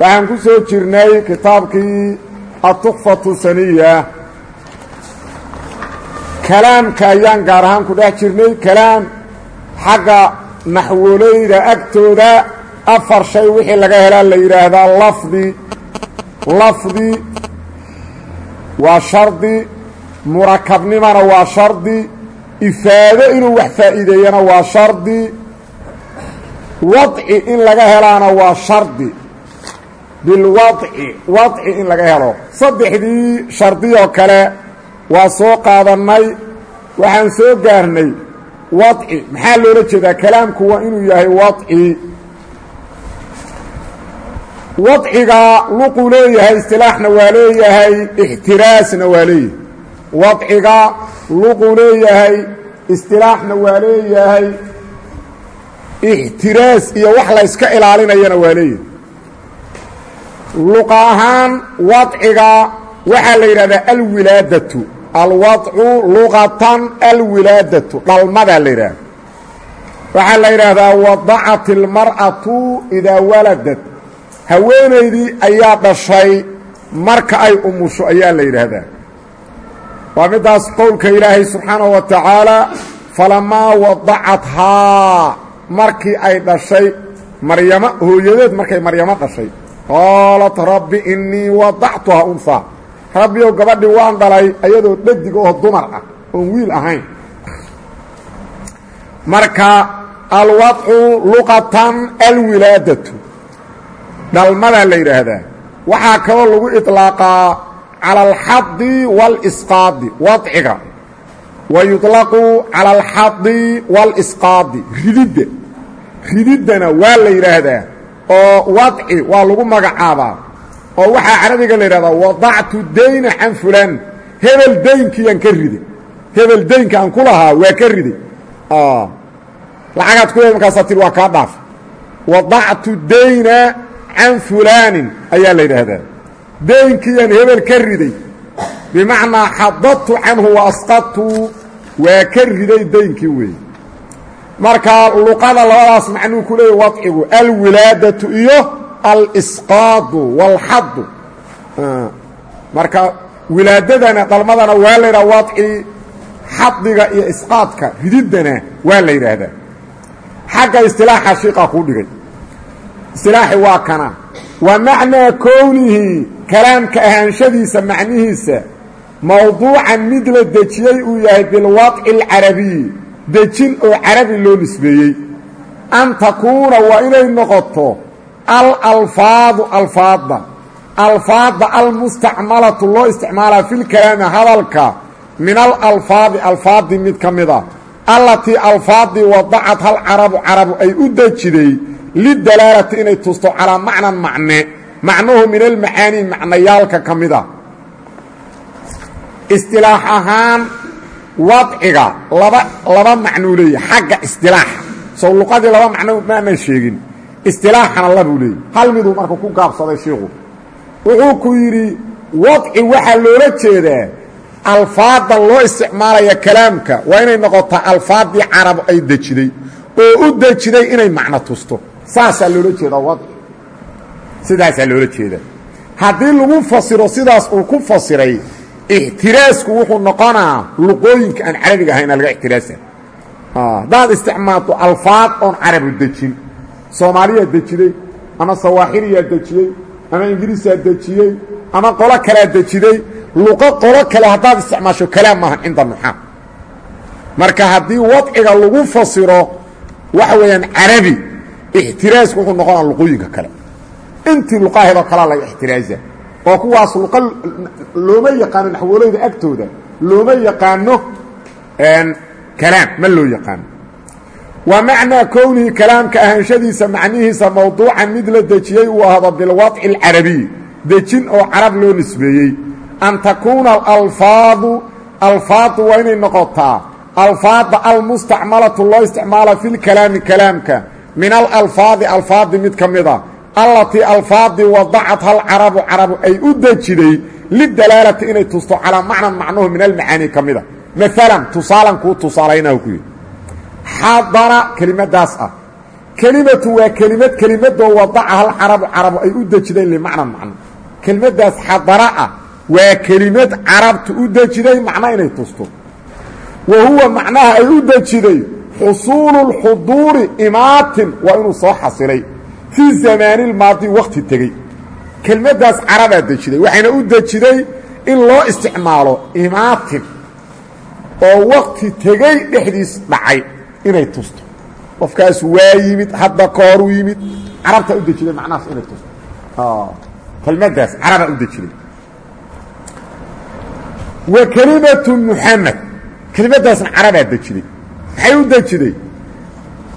waxaan ku soo jirnay kitaabkii atukfatu saniya. Kalaamka ayaan gaar ahaan ku dhex jirnay kalaam xagga naxwooleyda agtooda afar shay wixii laga helaa la yidhaahdaa lafdi. Lafdi waa shardi murakabnimana waa shardi ifaado inuu wax faa'iideeyana waa shardi wadci in laga helaana waa shardi bilwadci wadci in laga helo. Saddexdii shardiyoo kale waa soo qaadannay waxaan soo gaarnay wadci maxaa loola jeedaa? Kalaamku waa inuu yahay wadci wadciga luquu leeyahay istilaaxna waa leeyahay ixtiraasna waa leeyahay. Wadciga luquu leeyahay istilaaxna waa leeyahay ixtiraas iyo wax la yska ilaalinayana waa leeyahay luqa ahaan wadciga waxaa la yidhahdaa alwilaadatu. Alwadcu luqatan alwilaadatu. Dhalmadaa la yidhahda waxaa la yidhaahdaa wadacat ilmar'atu idaa waladat. Haweenaydii ayaa dhashay marka ay umusho ayaa la yidhaahdaa waa middaas qowlka ilaahay subxaanahu wa tacaala falamaa wadacathaa markii ay dhashay maryamo hooyadeed markay maryamo dhashay qaalat rabbi innii wadactuhaa unhaa rabbiyow gabadhii waan dhalay ayadoo dhadig oo dumar ah oon wiil ahayn marka alwadcu luqatan alwilaadatu dhalmadaa la yidhaahdaa waxaa kaloo lagu iطlaaqaa calى alxadi wاlsqaadi wadciga wa yuطlaqu calى alxadi wاlsqaadi rididda rididdana waa la yidhaahdaa oo wadci waa lagu magacaabaa oo waxaa carabiga la yidhahdaa wadactu dayna can fulaan. Hebel daynkiyaan ka riday hebel daynka aan ku lahaa waa ka riday lacagaad ku markaasaa tir waa kaa dhaaf. Wadactu dayna can fulaanin ayaa la yidhaahdaa. Daynkiyaan hebel ka riday bimacnaa xadadtu canhu wa asqadtu waa ka riday daynkii marka luqada labadaas macnuu ku leeyahy wadcigu alwilaadatu iyo alsqaadu wاlxadu marka wilaadadana dhalmadana waa la yidhaha wadci xadiga iyo isqaadka rididdana waa la yidhaahdaa. Xagga istilaaxa shiiqaa kuu dhigay. Istilaaxi waa kana. Wa macnaa kownihi kalaamka ahaanshadiisa macnihiisa mawduucan mid la dejiyey uu yahay bilwadci alcarabiyi dejin oo carabi loo nisbeeyey. An takuuna waa inay noqoto alalfaadu alfaadda. Alfaadda almustacmalatu loo isticmaalaa filkalaami hadalka min alalfaadi alfaadii mid ka mida allatii alfaadii wadacad hal carabu carabu ay u dejiday lidalaalati inay tusto calaa macnan macne. Macnuhu min macnayaalka ka mida istilaax ahaan wadciga laba laba macnuu leeyahy xagga istilaaxa. Sow luqadii laba macno maanan sheegin. Istilaaxana labuu leeyahy hal miduu marka ku gaabsaday shiiku wuxuu ku yidhi wadci waxaa loola jeedaa alfaadda loo isticmaalaya kalaamka. Waa inay noqotaa alfaaddii carabu ay dejiday oo u dejiday inay macno tusto. Saasaa loola jeedaa wadci. Sidaasaa loola jeedaa. Haddii lagu fasiro sidaas uu ku fasiray ixtiraasku wuxuu noqonaa luqooyinka aan carabiga ahayna laga ixtiraasa haddaad isticmaalto alfaad oon carabu dejin soomaaliyaa dejiday ama sawaaxiliyaa dejiyey ama ingiriisaa dejiyey ama qolo kalea dejiday luqo qolo kale haddaad isticmaasho kalaam maahan cinda nuxaam marka haddii wadciga lagu fasiro waxa weeyaan carabi ixtiraasku wuxuu noqonaa luqooyinka kale intii luqaahedoo kalea laga ixtiraasa oo kuwaas luqa looma yaqaano naxwoleyda agtooda looma yaqaano kalaam ma loo yaqaano. Wa macnaa kownihi kalaamka ahaanshadiisa macnihiisa mawduucan mid la dejiyey uu ahdo bilwadci alcarabiy dejin oo carab loo nisbeeyey. An takuuna alalfaadu alfaadu waa inay noqotaa alfaada almustacmalatu loo isticmaala fi lkalaami kalaamka. Min alalfaadi alfaadi mid ka mida allatii alfaadii wadacatha alcarabu carabu ay u dejiday lidalaalati inay tusto calaa macnan macnuhu min almacaani ka mida. Maalan tusaalan kuu tusaalaynahu ku yidhi. Xadara kelimadaas ah. Kelimatu waa kelimad kelimadoo wadacaha alcarabu carabu ay u dejideen limacnan macno kelimadaas xadara ah waa kelimad carabtu u dejiday macno inay tusto. Wa huwa macnaha ay u dejiday xusuulu lxuduuri imaatin waa inuu soo xasilay fii zamaanilmaadi wakti tegey. Kelmaddaas carabaa dejiday waxayna u dejiday in loo isticmaalo imaatin oo wakti tegey dhexdiis dhacay inay tusto. Qofkaas waa yimid hadda ka horuu yimid carabtaa u dejiday macnahaas inay tusto. Kelmaddaas carabaa u dejiday. Wa kelimatu muxamed kelimadaasna carabaa dejiday. Maxay u dejiday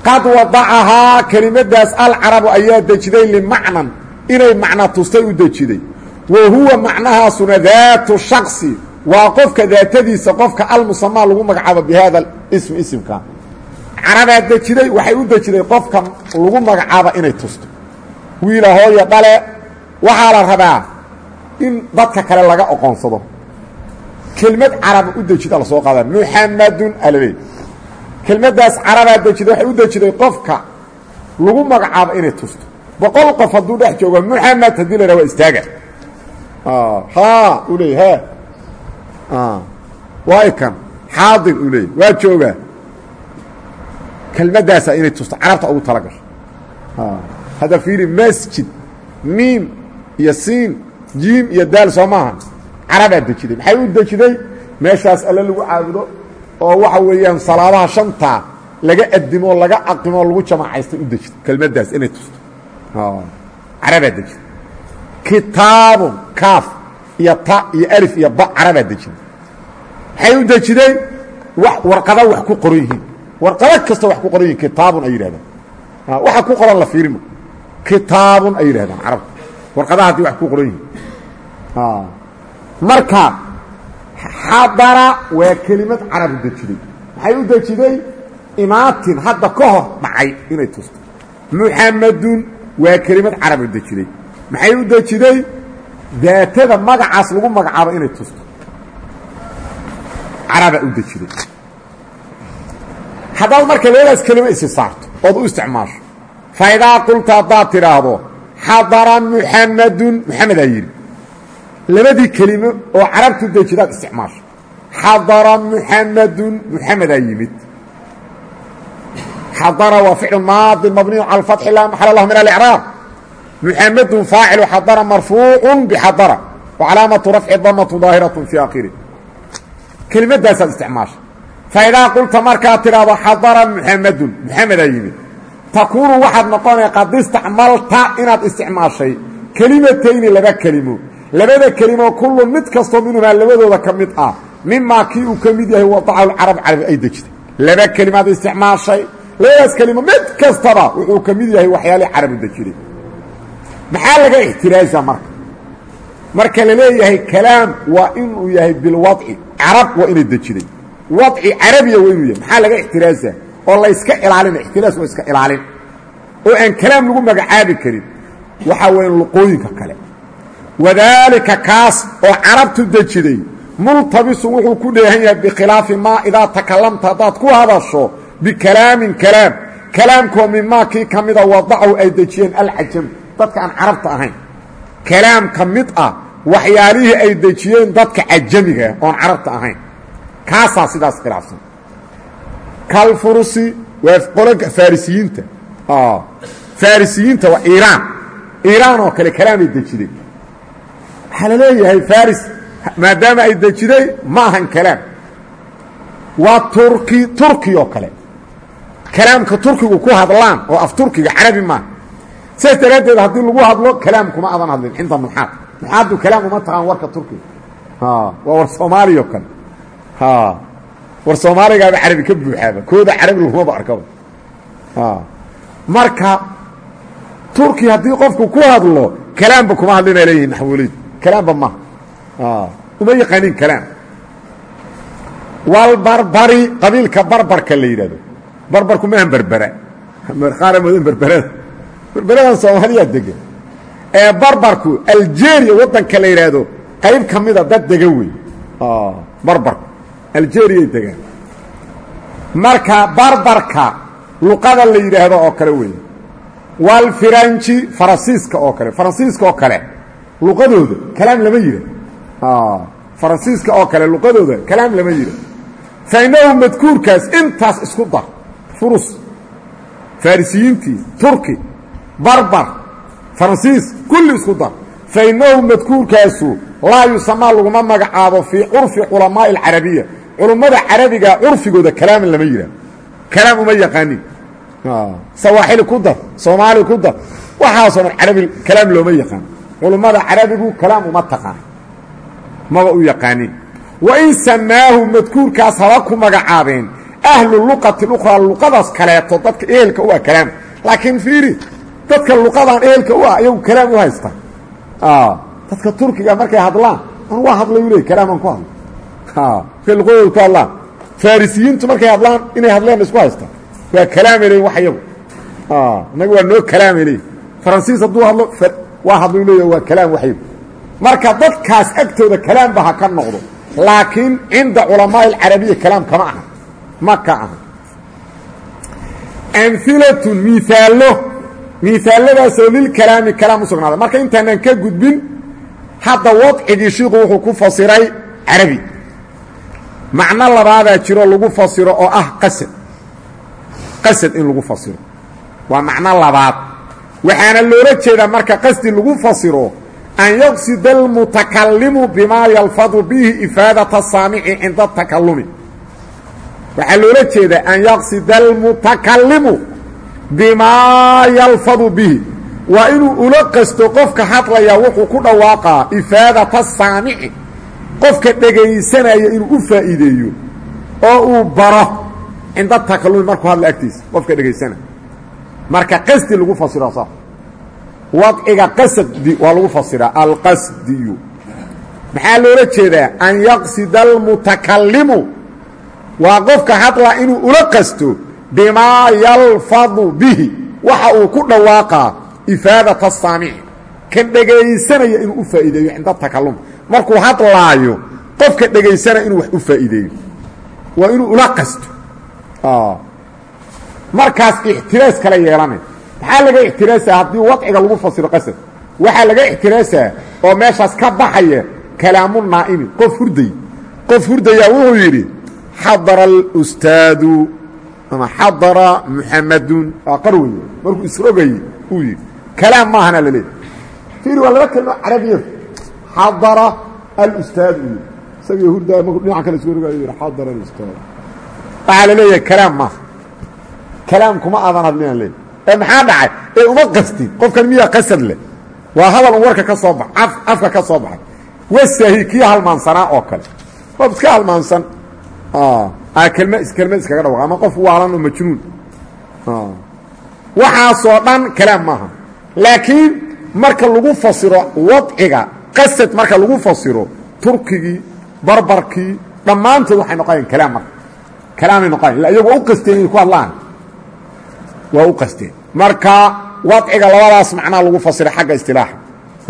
qad wadacahaa kelimadaas alcarabu ayaa dejiday limacnan inay macna tustay u dejiday wa huwa macnahaasuna daatu shaksi waa qofka daatadiisa qofka almusamaa lagu magacaabo bi hada ismi isimka. Carabaa dejiday waxay u dejiday qofka lagu magacaabo inay tusto. Wiila hooya dhale waxaa la rabaa in dadka kale laga oqoonsado kelmad caraba u dejida la soo qaada muxamadun alale kelmaddaas carabaa dejida waxay u dejiday qofka lagu magacaabo inay tusto. Boqol qof hadduu dhex joogo muxamed haddii la yhaha waa istaaga ha uu leey ha. Waa ikan xaadir uu leey waa joogaa kelmaddaasa inay tusto carabta ugu tala gasho. Hadda fiiri masjid miim iyo siin iyo daal soo maaha carabaa maxay u dejiday meeshaas alle lagu caabudo oo waxa weeyaan salaadaha shantaa laga adimo laga aqimo lagu jamacaystay u dejiday kelmaddaas inay tusto carabaa dejiday kitaabun kaaf iyo ta iyo alif iyo ba carabaa dejiday maxay u dejiday wax warqada wax ku qoran yihiin. Warqado kasta wax ku qoran yihiin kitaabun ay yidhahdaan. Waxa ku qoran la fiirimo. Kitaabun ay yidhahdaan carabta warqadaha haddii wax ku qoran yihiin. Marka xadara waa kelimad carabu dejiday maxay u dejiday imaatin hadda ka hor dhacay inay tusto muxamadun waa kelimad carabu dejiday maxay u dejiday daatada magacaas lagu magacaabo inay tusto carabaa u dejiday haddaad marka labadaas kelimo isi saarto ood u isticmaasho. Fa idaa qulta haddaad tidhaahdo xadara muxamadun muxamedaa yidhi labadii kelimo oo carabtu dejidaad isticmaasho. Xadara muxamadun muxamedaa yimid. Xadara waa ficlu maadi mabniyu cala alfatxi laa maxala lahu min alicraab muxamadun faacilu xadara marfuucu bixadara wa calaamatu rafci damatu daahiratu fii akhiri kelimadaasaad isticmaasha fa idaa qulta markaad tidhaahdo xadara muxamadun muxamedaa yimid. Takuunu waxaad noqonay qad istacmalta inaad isticmaashay. Kelimatayni laba kelimo labada kelimo kullu mid kastoo minhumaa labadooda ka ah. Mimaa kii uu ka mid yahay wadacahu lcarab carabi ay dejitay laba kelimaad isticmaashay. Labadaas kelimo mid kastaba wuxuu ka mid yahay waxyaalii carabu dejiday maxaa laga ixtiraaza marka? Marka la leeyahay kalaam waa inuu yahay bilwadci carab waa inay dejiday wadci carabiya waa inuu yahay. Maxaa laga ixtiraaza oo layska ilaalina ixtiraas waa iska ilaalin. Oo aan kalaam lagu magacaabi karin. Waxaa weya luqooyinka kale wadaalika kaas oo carabtu dejiday multabisun wuxuu ku dheehan yahay bikhilaafi maa idaa takalamta. Haddaad ku hadasho bikalaamin kalaam kalaamkoo mimaa kii ka mida wadacahu ay dejiyeen alcajam dadka aan carabta ahayn. Kalaam ka ah waxyaalihii ay dejiyeen dadka cajamiga oon carabta ahayn. Kaasaa sidaas khilaafsan. Kalfurusi waa qolanka farisiyiinta. Farisiyiinta waa iiraan. Iiraan oo kale kalaamay dejiday waxaa la leeyahay faris maadaama ay dejiday ma ahan kalaam. Waa turki turki oo kale. Kalaamka turkigu ku hadlaan oo af turkiga carabi maaha sidaas daraaddeed haddii lagu hadlo kalaam kuma adan hadlin. Cinda nuxaad nuxaaddu kalaam uma taqaan warka turkiga. Waa war soomaaliya oo kale. War soomaaligaaba carabi ka buuxaaba. Kooda carabi lagumaba arkaba. Marka turki haddii qofku ku hadlo kalaamba kuma hadlina leeyihiin naxwolid kalaamba maha uma yaqaanin kalaam. Walbarbari qabiilka barbarka la yidhahdo barbarku maahan berbera qaara moodan berberada berberadan soomaaliyaa degan ee barbarku algeria waddanka la yidhaahdo qayb ka mida dad dega wey. Barbarku. Algeriyay degaan. Marka barbarka luqada la yidhaahdo oo kale wey. Walfiranji faransiiska oo kale. Faransiiska oo kale luqadooda kalaam lama yidha faransiiska oo kale luqadooda kalaam lama yidha fa innahu madkuurkaas intaas isku dar. Furus. Farisiyiintii turki barbar faransiis kulli isku dar. Fa innahu madkuurkaasu laa yusamaa laguma magacaabo fii curfi culamaa'i alcarabiya. Culummada carabiga curfigooda kalaaman lama yidhaah kalaam uma yaqaanin sawaaxili ku dar soomaali ku dar. Waxaasoo carabi kalaam looma yaqaan culummada carabigu kalaam uma taqaan. Maba u yaqaanin wain samaahu madkuurkaas haba ku magacaabeen ahlu luqati ukhraa luqadaas kaleeto dadka ehelka u ah kalaam. Laakiin fiiri dadka luqadan ehelka u ah iyagu kalaam u haysta. Dadka turkiga markay hadlaan an waa hadlay leey kalaaman ku hadla markay luqadooda ku hadlaan farisiyiintu markay hadlaan inay hadleen isku haysta. Waa kalaamay leeyin wax iyagu. Inaga waa noo kalaamay leeyin faransiis hadduu hadlo waa hadlay leeya waa kalaam waxyagu marka dadkaas agtooda kalaamba ha ka noqdo. Laakiin cinda culamaaءi اlcarabiya kalaam kama aha. Ma ka aha. Amhilatun miaallo miaaladaasoo lilkalaami kalaam u marka intaanan ka gudbin hadda wadcigii shiiku wuxuu ku fasiray carabi. Macno labaadaa jiro lagu fasiro oo ah qasad. Qasad in lagu fasiro. Waa macno labaad waxaana loola jeedaa marka qasdi lagu fasiro an yaqsida almutakalimu bimaa yalfadu bihi ifaadata saamici cinda takalumi waxaa loola jeedaa an yaqsida almutakalimu bimaa yalfadu bihi. Waa inuu ula qasto qofka hadlaya wuxuu ku dhawaaqaa ifaadata saamici. Qofka dhegaysanaya inuu u faa'iideeyo oo uu baro cinda takalumi markuu hadla agtiisa qofka dhegaysanaya marka qasdi lagu fasiro sa wadciga qasdi waa lagu fasiraa alqasdiyu. Maxaa loola jeedaa? An yaqsida almutakalimu waa qofka hadla inuu ula qasto bimaa yalfadu bihi. Waxa uu ku dhawaaqaa ifaadata saamici kan dhegaysanaya inuu u faa'iideeyo cinda takalum markuu hadlaayo qofka dhegaysanaya inuu wax u faa'iideeyo. Waa inuu ula qasto markaas ixtiraas kala yeelanay maxaa laga ixtiraasaa haddii wadciga lagu fasiro qasad? Waxaa laga ixtiraasaa oo meeshaas ka baxaya kalaamu naa'imi qof hurday. Qof hurdayaa wuxuu yidhi xadara alustaadu ama xadara muxamadun waa markuu isrogayey uu yidhi kalaam maahana la leeyahy fiiri waa laba kelimo carabiya xadara alustaad uu yidhi isagii hurdaaya markuu dhinaca kale isrogayo yidhi xadara alustaad kalaam kuma aadan hadlinaan leey ee maxaa dhacay ee uma qastin qofkan miyaa qasad leh waa hadal un warka ka soo ba afka ka soo baxay wasahi kii halmaansanaa oo kale qof iska halmaansan kelma kelmad iskaga dhawaq ama qof waalan oo majnuun waxaasoo dhan kalaam maaha laakiin marka lagu fasiro wadciga qasad marka lagu fasiro turkigii barbarkii dhammaantood waxay noqonayaan kalaam marka kalaamay noqonayan illa iyagu waa u qasteen inay ku hadlaan waa u qasteen marka wadciga labadaas macnaa lagu fasiray xagga istilaaxa.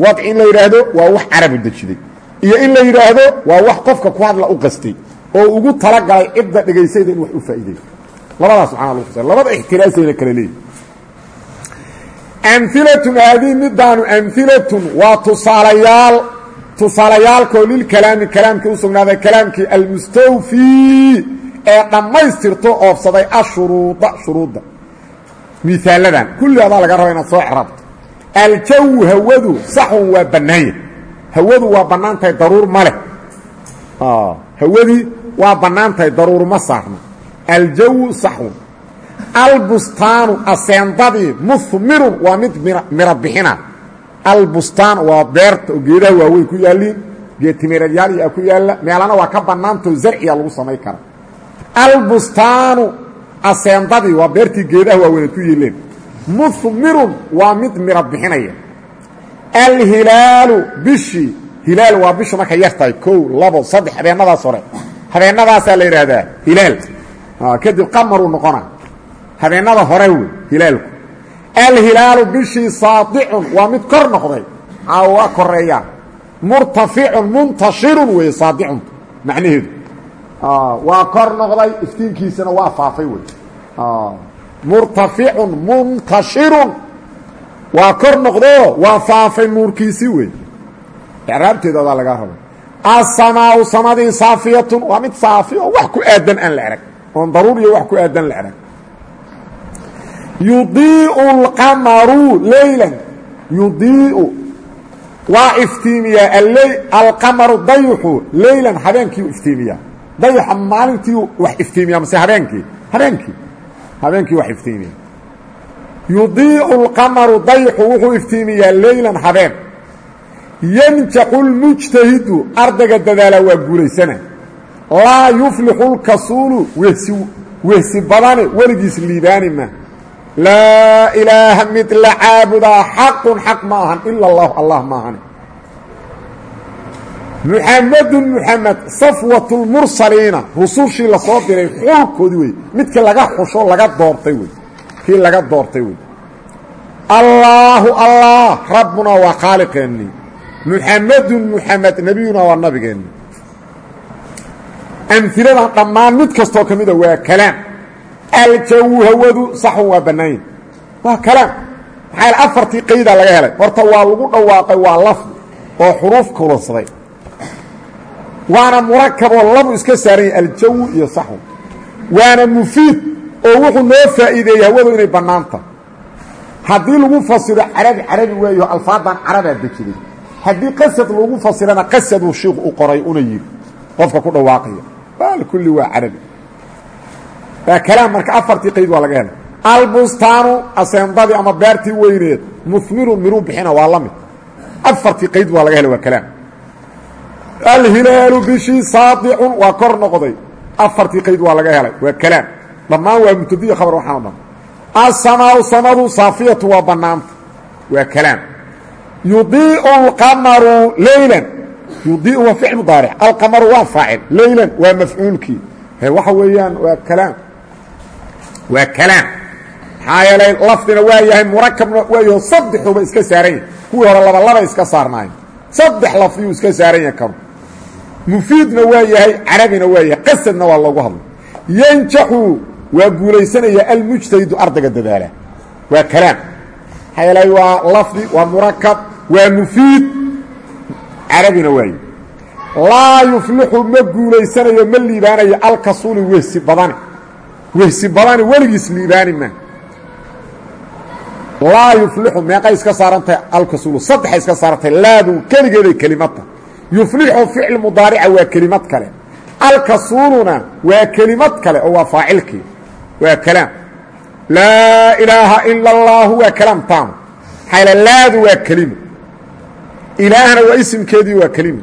Wadci in la yidhaahdo waa wax carabu dejiday iyo in la yidhaahdo waa wax qofka ku hadla u qastay oo ugu talagalay cidda dhegaysayda in wax u faa'iideeyo labadaas macnaa lagu fasira labada ixtiraasayna kala leeyihi amhilatun haadihi midaanu amhilatun waa tusaalayaal. Tusaalayaalkoo lilkalaami kalaamkii u sugnaaday kalaamkii almustawfii ee dhammaystirto oobsaday ashuruuda shuruudda miaaladan kulli adaa laga raba inaad soo cerabto aljawu hawadu saxun waa bannaanya hawadu waa bannaan tahay daruur ma leh. Hawadii waa bannaan tahay daruur ma saarno. Aljawu saxun albustaanu aseendadii muhmirun waa mid miro bixina. Albustaan waa beerta oo geedaha waaweyn ku yaalliin geedtimireedyaal ku yaalla. Meelana waa ka bannaantao zarciya lagu samayn kara albustaanu aseendadii waa beertii geedaha waaweynad ku yiileen muhmirun waa mid miro bixinaya. Alhilaalu bishii hilaal waa bishu markay yar tahay. Labo saddex habeenadaas hore. Habeenadaasaa la yidhaahdaa hilaal. Kadib qamaruu noqona. Habeenada hore wey hilaalku. Alhilaalu bishii saadicun waa mid kor noqday. Waa koreeyaa murtaficun muntashirun wey saadicun macnaheedu waa kor noqday iftiinkiisana waa faafay wey murtaficun muntashirun. Waa kor noqdoo waa faafay nuurkiisii wey icraabteedadaa lagaa raba asamaau samadii saafiyatun waa mid saafi oo wax ku aadan aan la erag oon daruuriya wax ku aadan la erag yudiiu alqamaru leylan yudiiu. Waa iftiimiyaa alqamaru dayxu leylan habeenkiiu iftiimiyaa dayaxa maalintii wax iftiimiyaa mase habeenkii? Habeenkii. Habeenkii wax iftiimiya. Yudiicu alqamaru dayxu wuxuu iftiimiyaa leylan habeen. Yanjaxu lmujtahidu ardayga dadaalaa waa guulaysana. Laa yuflixu lkasuulu wehsi wehsi badane weligiis liibaani ma. Laa ilaaha mid la caabudaa xaqun xaq ma ahan ila allahu allah ma muxamedun muxamed safwatu lmursaliina rusushii la soo diray xulkoodii wey midkii laga xusho laga doortay wey kii laga doortay wey allaahu allah rabbunaa waa khaaliqeennii muxamedun muxamed nebiyunaa waa nabigeenni. Amhiladan dhammaan mid kastoo ka mida waa kalaam aljawu hawadu saxun waa bannaanya waa kalaam maxaa afartii qaydaa laga helay. Horta waa lagu dhawaaqay waa lafdi oo xuruuf kulansaday waana murakaboo labu iska saaran yahay aljawu iyo saxun waana mufiid oo wuxuu noo faa'iideeyey hawadu inay bannaanta. Haddii lagu fasiro carabi carabi waayo alfaadan carabaa dejiday haddii qasad lagu fasirana qasaduu shiiku u qoray una yidhi. Qofka ku dhawaaqaya bal kulli waa carabi. Waa kalaam marka afartii qayd waa laga helay. Albustaanu aseendadii ama beertii weyneed muhmirun miruu bixina waa la mid. Afartii qayd waa laga helay waa kalaam alhilaalu bishii saadicun waa kor noqday. Afartii qayd waa laga helay. Waa kalaam. Dhammaan waa mubtadiyo khabar waxaan o dhan. Asamaau samadu saafiyatu waa bannaanta waa kalaam. Yudiicu alqamaru leylan yudiicu waa ficl mudaaric. Alqamaru waa faacil. Leylan waa mafcuulkii he waxa weeyaan waa kalaam. Waa kalaam. Maxaa yeelay lafdina waa yahay murakabna waayaho saddexuba iska saaran yahay kuwii hore laba laba iska saarnaayo saddex lafdiyuu iska saaran yahay kanu mufiidna waa yahay carabina waa yahay qasadna waa loogu hadlay. Yanjaxu waa guulaysanaya almujtahidu ardayga dadaala. Waa kalaam. Maxaa yeelay waa lafdi waa murakab waa mufiid. Carabina waaye laa yuflixu ma guulaysanayo ma liibaanayo alkasuuli wehsi badani. Wehsi badani weligiis liibaani ma. Laa yuflixu meeqay iska saarantahay alkasuulu saddexay iska saarantahay laadun keligeeday kelimad tahay yuflixu ficil mudaarica waa kelimad kale. Alkasuuluna waa kelimad kale oo waa faacilkii. Waa kalaam. Laa ilaaha ila اllaahu waa kalaam taam. Maxaa laadu waa kelimo ilaahna waa isimkeedii waa kelimo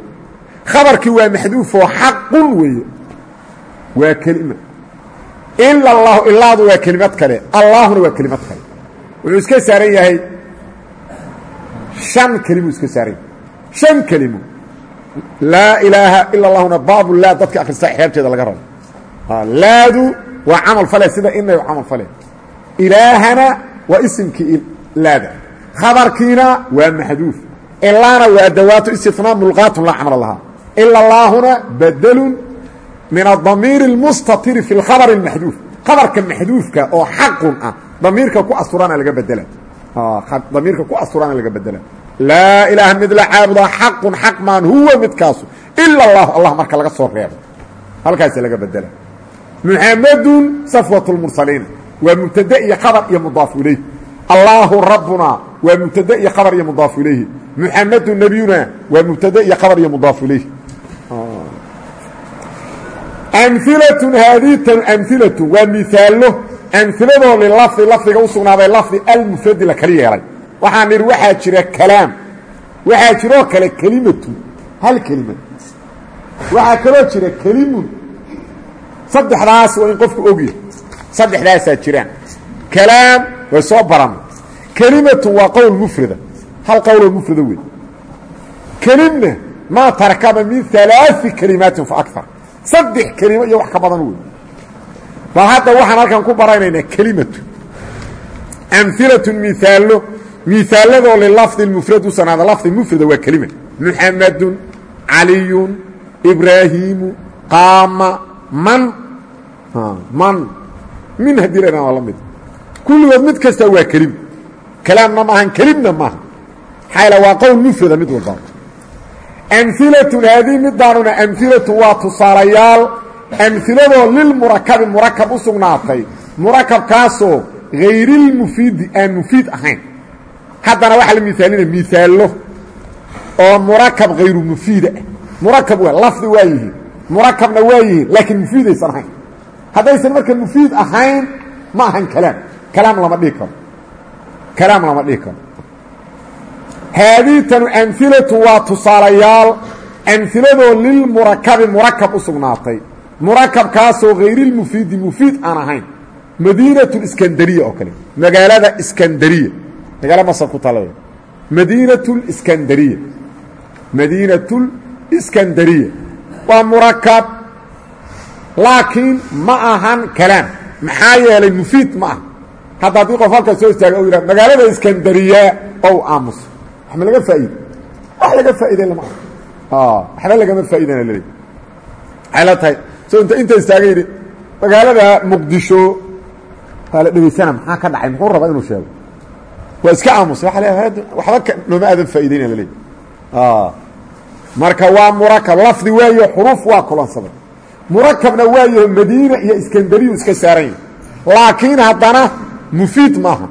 khabarkii waa maxduufoo xaqun weeye. Waa kelima. Ila allahu ilaadu waa kelimad kale. Allaahuna waa kelimad kale. Wuxuu iska saaran yahay shan kelimuu iska saaran yahay. Shan kelimo laa ilaaha ila allahuna baabu laa dadka akhrista xeebteeda laga rabo. Laadu waa camal fale sida inayu camal fale. Ilaahana waa isimkii laada. Khabarkiina waa maxduuf ilaana waa dawaato istinaa mulqaatun laa camala lahaa. Ila allaahuna badelun min adamiir اlmustatiri fi lkhabari اlmaxduuf khabarka maxduufka oo xaqun ah damiirka ku asturana laga bedela. Damiirka ku asturana laga bedela laa ilaaha mid la caabudaa xaqun xaq maan huwa midkaasu. Ila اllahu allah marka laga soo reebo. Halkaasa laga bedela. Muxamedun safwat اlmursaliin waa mubtade iyo khabar iyo mudaaf ilayh. Allaahu rabbuna waa mubtade iyo khabar iyo mudaaf ilayhi muxamedun nebiyuna waa mubtade iyo khabar iyo mudaaf ilayh. Amilatun haadiitanu amilatun waa miaallo amiladoo lilafdi lafdiga u sugnaaday lafdi almufradi la kali yeelay waxaan nidhi waxaa jira kalaam. Waxaa jiroo kale kelimatu hal kelima. Waxaa kaloo jira kelimun. Saddexdaas waa in qofku ogyahay saddexdaasaa jiraan. Kalaam way soo baran. Kelimatu waa qowl mufrada hal qowloo mufrada wey kelimna maa tarakaba min alaai kelimaatin fa akar saddex kelimo iyo wax ka badan wey bal hadda waxaan halkan ku baranaynaa kelimatu amhilatun miaallo miaalladoo lilafdi mufrad u sanaada lafdi mufrada waa kelima muxamadun caliyun ibraahiimu qaama man. Man. Min haddii la waa la mid. Kulligood mid kasta waa kelim kalaamna maahan kelimna maaha maxaa waa qowl mufrada mid walba. Amhilatun haadii midaanuna amhilatu waa tusaalayaal. Amhiladoo lilmurakabi murakab u sugnaatay. Murakabkaasoo hayrilmufiidi aan mufiid ahayn haddana waxaa la miaalina miaallo oo murakab hayru mufiida ah. Murakab waa lafdi waa yihiin murakabna waa yihiin laakiin mufiidaysan ahayn. Haddaysan marka mufiid ahayn ma ahan kalaam. Kalaam lama dhihi karo. Kalaam lama dhihi karo. Haadiitanu amhilatu waa tusaalayaal amhiladoo lilmurakabi murakab u sugnaatay. Murakabkaasoo hayrilmufiidi mufiid aan ahayn. Madiinatu iskandariya oo kale. Magaalada iskandariya magaalo masar ku tala madiinatu liskandariya madiinatu liskandariya waa murakab laakiin ma ahan kalaam maxaa yeelay mufiid ma aha hadda haddii qof soo istaaga o yidhah magaalada iskandariya ow aamus wax ma laga faa'iide wax laga faa'iide lama aha waxba lagama faa'iidana laleey waxay tahay so inta inta istaaga yidhi magaalada muqdisho waa la dhegaysana maxaa ka dhacay muxuu rabaa inuu sheego waa iska le waxba nooma aadan faa'iideyna laleey marka waa murakab lafdi waayo xuruuf waa kulansaday. Murakabna waayaho madiina iyo iskandariyu iska saaran yahay laakiin haddana mufiid maaha.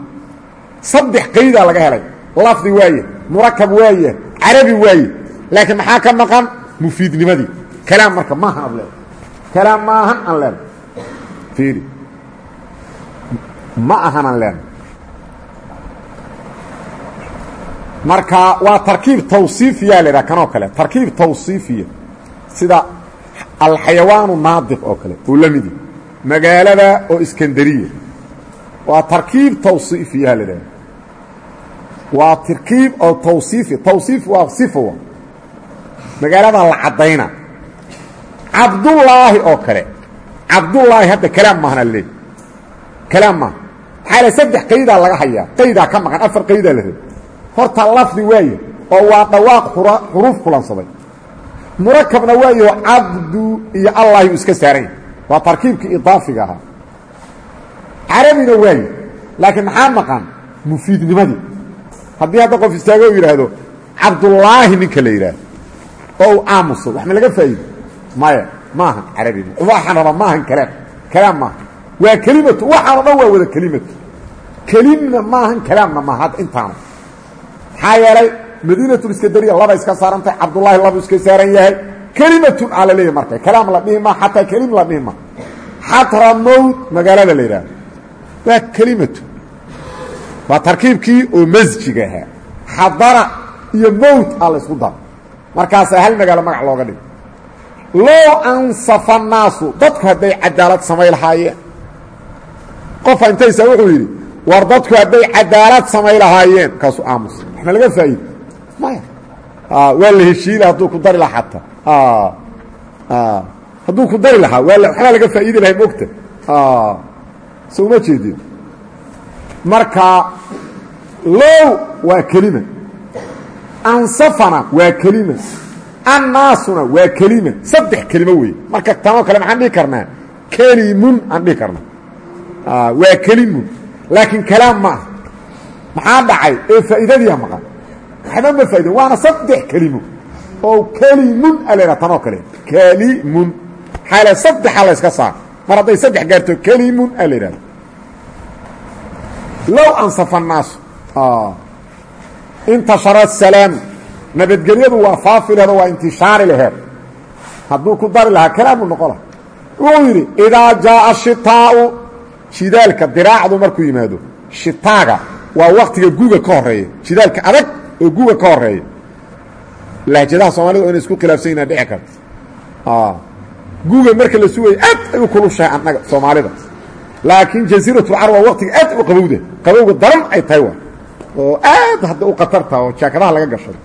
Saddex qaydaa laga helay. Lafdi waaye murakab waaye carabi waaye. Laakiin maxaa ka maqan? Mufiidnimadii. Kalaam marka maahan ad leeda kalaam maahan aan leena fiiri. Ma ahan aan leena marka waa tarkiib tawsiifiya la idhaha kanoo kale. Tarkiib tawsiifiya sida alxayawaanu naadiq oo kale uu la midi oo iskandariya. Waa tarkiib tawsiifiya la waa tarkiib oo tawsiifi tawsiif waa sifa wa. Magaalada la caddayna. Cabdullaahi oo kale. Cabdullaahi hadda kalaam maahana leey. Kalaam maaha maxaa le saddex qaydaa laga hayaa? Qaydaa ka maqan afar qaydaa la horta lafdi waaye oo waa dhawaaq xuruuf kulansaday. Murakabna waayaho cabdu iyo allahi uu iska saaran yahay waa tarkiibkii idaafiga ahaa. Carabina waaye laakiin maxaa maqan mufiidnimadii. Haddii hadda qof istaago u yidhaahdo cabdullaahi ninka la yidhaahdo. Oo uu aamuso wax ma laga faa'iido. Maya maahan carabi waxaan rabaa maahan kalaam. Kalaam maaha. Waa kelimatu waxaano dhan waa wada kelimatu. Kelimna maahan kalaamna maaha hadda intaana maxaa yeelay madiinatuliskandariya laba iska saarantahay cabdullaahi labu iska saaran yahay. Kelimatun aa la kalaam la dhihi ma xataa la dhihi ma. Xatra mowt magaalada la yidhahdo waa kelimatu oo masjiga ahaa. Xadara iyo mowt aa la ysku hal magaalo magac looga dhigo low ansafa annaasu dadku hadday cadaalad samay lahaayeen. Qofa intaysa wuxuu yidhi war dadku hadday cadaalad samay lahaayeen. Kaasuu aamusa wax ma. Laga faa'iida maya waa la heshiila hadduu ku dari lahaa xataa hadduu ku dari lahaa waa waxbaa laga faa'iidi lahay mogta so uma jeedin. Marka low waa kelima ansafana waa kelima annaasuna waa kelima saddex kelimo weeye. Marka tanoo kale maxaan dhihi karnaa kelimun aan dhihi karnaa. Waa kelimun. Laakiin kalaam ma aha maxaa dhacay? Ee faa'iidadiia maqan. Waxba ma faa'idan waana saddex kelimo. Oo kelimun a la ydhaha tanoo kale. Kelimun. Maxaa la saddexa la yska saar. Mar hadday saddex gaarto kelimun a la yidhahda low ansafa annaasu intashara asalaam nabadgelyadu waa faafi lehedo waa intishaari laheed. Hadduu ku dari lahaa kalaamu noqo laha wuxuu yidhi idaa jaaa shitaau jidaalka diraacdu markuu yimaado shitaaga waa waktiga guga ka horreeya jidaalka adag oo guga ka horreeya lahjadaha soomaalida o inay isku khilaafsan yina dhici karta guga marka la sugaya aad ay u kulushahay annaga soomaalida. Laakiin jasiiratulcarab waa waqtiga aad u qabowda. Qabowga daran ay tahay wa oo aad hadda u khatarta oo jaakadaha laga gashado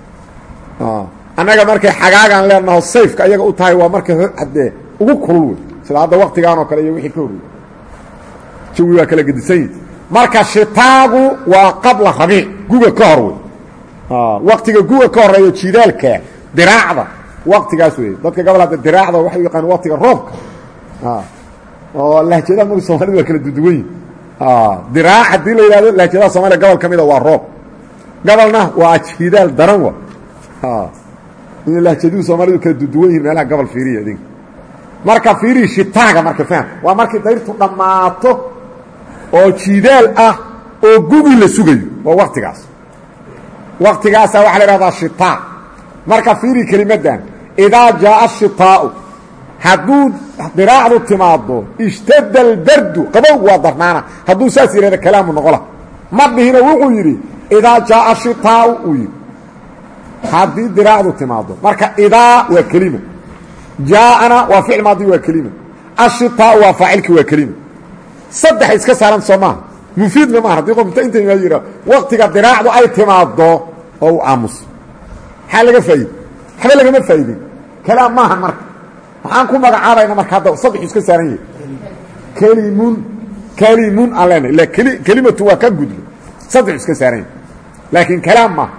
annaga markay xagaagaan leenaho sayfka ayaga u tahay waa markay haddee ugu kulul wey. Sida hadda waktigaan oo kale iyo wixii ka horreeyey jawi waa kala gedisan yihi marka shitaagu waa qabla rabiic guga ka hor wey. Waktiga guga ka horeeyo jidaalka diraacda waktigaas wey. Dadka gobol hadda diraacda waxay u yaqaan waktiga roobka. Oo lahjadaha marka soomaalida waa kala duduwan yihiin diraac haddii la yidhahdo lahjadaha soomaliya gobol ka mida waa roob. Gobolna waa jidaal daran wa. In lahjaduhu soomaalidu kala duduwan yihiin meelaha gobol fiiriya idinka marka fiirihi shitaaga marka fahm waa markii dayrtu dhammaato oo jidaal ah oo gugi la sugayo waa waktigaas waktigaasa waxaa la ihahdaa shitaa. Marka fiiri kelimaddan idaa jaaa shitaau hadduu diraacdu timaado ishtadda albardu qabowgu waa darnaana. Hadduu saas yidhahda kalaamu noqola. Ma dhihino wuxuu yidhi idaa jaaa shitaau uu haddii diraacdu timaado marka idaa waa kelima. Jaaana waa ficil maadi waa kelima. Ashitaau waa faacilki waa kelima saddex iska saaran soo maaha mufiidna maaha haddii qof inta inta yidha waktiga diraacdu ay timaado oo u aamuso maxaa laga faa'iide waxba lagama faa'iidey kalaam maaha marka. Maxaan ku magacaabayna marka hadda saddexu iska saaran yahay kelimun kelimun aan leenahay keli kelimatu waa ka gudbo saddexu iska saaran yahay laakiin kalaam maaha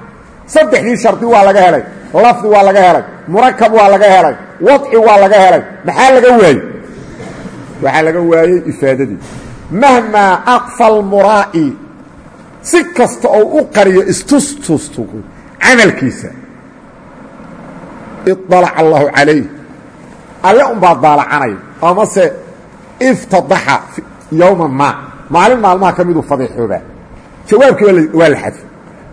saddexdii shardi waa laga helay lafdi waa laga helay murakab waa laga helay wadci waa laga helay. Maxaa laga waayey? Waxaa laga waayey ifaadadii mahmaa aqfa almuraa'i si kasta oo u qariyo istustustu camalkiisa. iطalaca allahu calayh alle unbaa daalacanaya amase iftadaxa yowma maa maalin maalmaha ka miduu fadiixoobaa jawaabkii waa la xadfay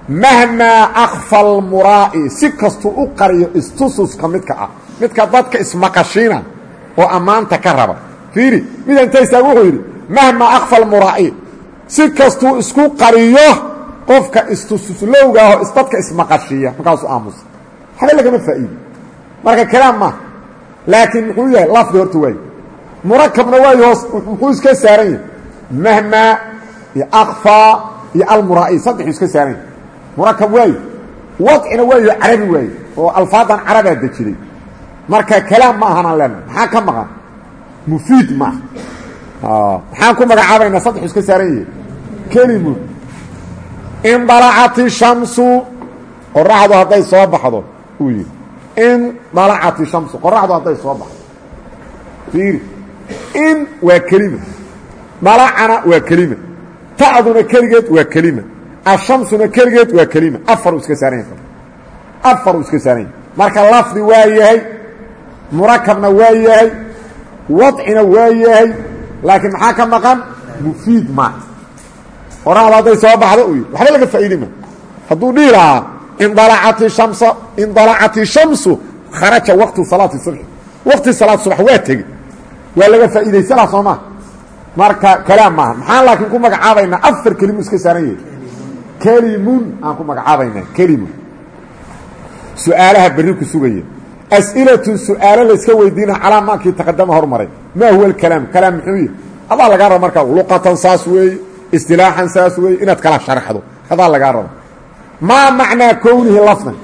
mahmaa akfa almuraa'i si kastuu u qariyo istususka midka ah. midka dadka ismaqashiina oo ammaanta ka raba. Fiiri mida intaysaa wuxuu yidhi mahmaa akfa almuraa'i si kastuu isku qariyo qofka istususlowgaahoo dadka ismaqashiiya markaasuu aamusa waxba lagama faa'iidi marka kalaam maaha laakiin muxuu yahay lafdi horta waaye murakabna waayo hoos muxuu iska saaran yahay. Mahmaa iyo akfaa iyo almuraa'i saddexuu iska saaran yahay. Murakab waaye wadcina waayo carabi waaye oo alfaadan carabaa maxaan ku magacaabaynaa saddexuu iska saaran yahay kelimu indalacati shamsu qoraxdu hadday soo baxdo uu yidhi indalacati shamsu qoraxdu hadday soo baxdo. Fiiri in waa kelima dalacana waa kelima ta'duna keligeed waa kelima ashamsuna keligeed waa kelima. Afaruu iska saaran yahay afaruu iska saaran yahay marka lafdi waa yahay murakabna waa yahay wadcina waa yahay laakiin maxaa ka maqan? Mufiid maaha qoraxdu hadday soo baxdo yidhi waxba laga faa'iidi ma. Hadduu dhihi lahaa indalacati shamsa indalacati shamsu kharaja waqtu salaati subxi waqti salaad subax waa tegey waa laga faa'iidaysanaa soo maa marka kalaam maaha. Maxaan laakiin ku magacaabaynaa? Afar kelimu iska saaran yahay kelimun aan ku magacaabaynaa. Kelimun. Su'aalaha berri ku sugaya as'ilatun su'aalo layska weydiina calaa maakii taqadama hormaray maa huwa alkalaam kalaam muxuu yihi adaa lagaa raba markaa luqatan saas weeye istilaaxan saas weeye inaad kala sharaxdo adaa lagaa raba maa macnaa kownihi lafdan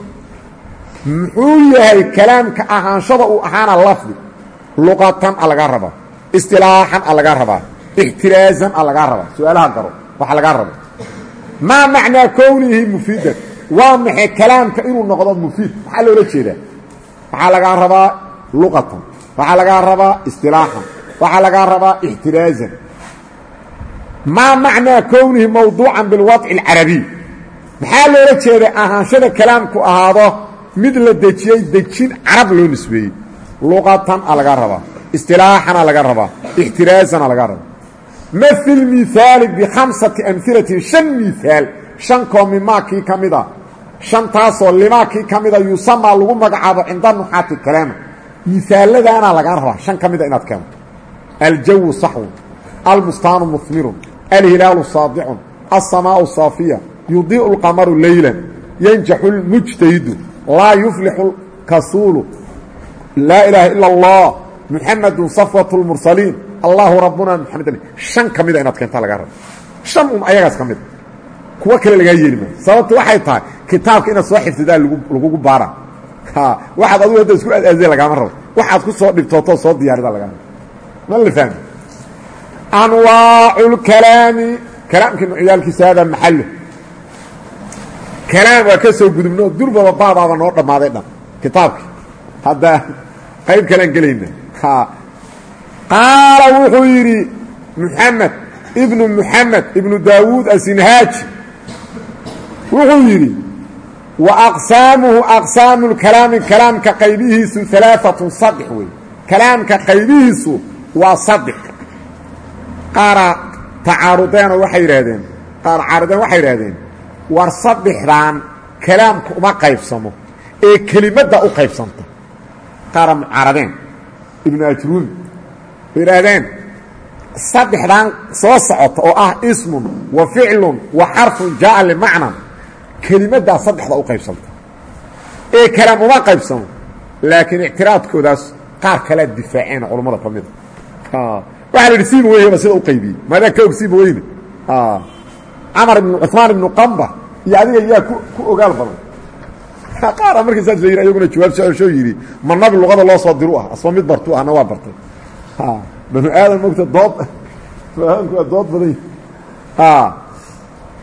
muxuu yahay kalaamka ahaanshada uu ahaana lafdi luqatan a lagaa rabaa istilaaxan a lagaa rabaa ixtiraazan a lagaa rabaa su'aalaha garo waxa lagaa raba maa macnaa kownihi mufiidan waa inuu noqdo mufiid maxaa loola jeedaa waxaa lagaa rabaa luqatan. Waxaa lagaa rabaa istilaaxan. Waxaa lagaa rabaa ixtiraazan. Maa macnaa kownihi mawduucan bilwadci alcarabiy maxaa loola jeeda ahaanshada kalaamku ahaado mid la dejiyey dejin carab loo nisbeeyey? Luqatan a lagaa rabaa. Istilaaxana laga rabaa. Ixtiraazana laga rabaa. Mail mihaali bikhamsati amhilatin shan mihaal shan koo mimaakii ka mida shantaasoo limaakii ka mida yusamaa lagu magacaabo cinda nuxaati kalaama. Mihaaladaana lagaa rabaa shan ka mida inaad keento. Aljawu saxwun albustaanu muhmirun alhilaalu saadicun alsamaau saafiya yudiiu lqamaru leylan yanjaxu lmujtahidu laa yuflixu kasuulu laa ilaaha ila allah muxamadu safwat lmursaliin allahu rabbuna maxamed shan ka mida inaad keentaa lagaa rabo shan un ayagaas ka mida kuwo kale lagaa yeeli maayo. Sababta waxay tahay kitaabka inaad soo xifdidaa lagugu baara. Waxaad adigu hadda isku aadaazay lagaama rabo. Waxaad ku soo dhibtootoo soo diyaarida lagaa rabo. Ma la fahmi. Anwaacu lkalaami kalaamkii nucyaalkiisa hada maxallo. Kalaam waa ka soo gudubno durbaba baabaaba noo dhammaaday dhan. Kitaabkii. Hadda qayb kalaan gelayna qaala wuxuu yidhi muxamed ibnu muxamed ibnu daawuud asinhaaji wuxuu yidhi wa aqsaamuhu aqsaamu lkalaami kalaamka qaybihiisu alaaatun saddex wey kalaamka qaybihiisu waa saddex qaara tacaarudeenoo waxay yidhaahdeen qaar caarideen waxay yidhaahdeen war saddexdan kalaamka uma qaybsamo ee kelimadda u qaybsanta. Qaara mucaaradeen ibnu ajruumi way yidhaahdeen saddexdan soo socota oo ah ismun wa ficlun wa xarfun jaaa kelimaddaa saddexda u qaybsanta ee kalaam uma qaybsamo laakiin ictiraadkoodaas qaar kalea difaaceen culammada ka mida waxaa la yidhi siiba weyhba sida u qaybiyey maadaa ka og siiba weyne camar ibnu cuثmaan ibnu qamba iyo adiga yaa ku ogaal badan. Qaara markii saas la yidhi ayaguna jawaab socosho yidhi ma nabi luqada loo soo diru ah asba mid bartu ahna waa bartay. Banu aadam mogta dood fahamku waa dood badan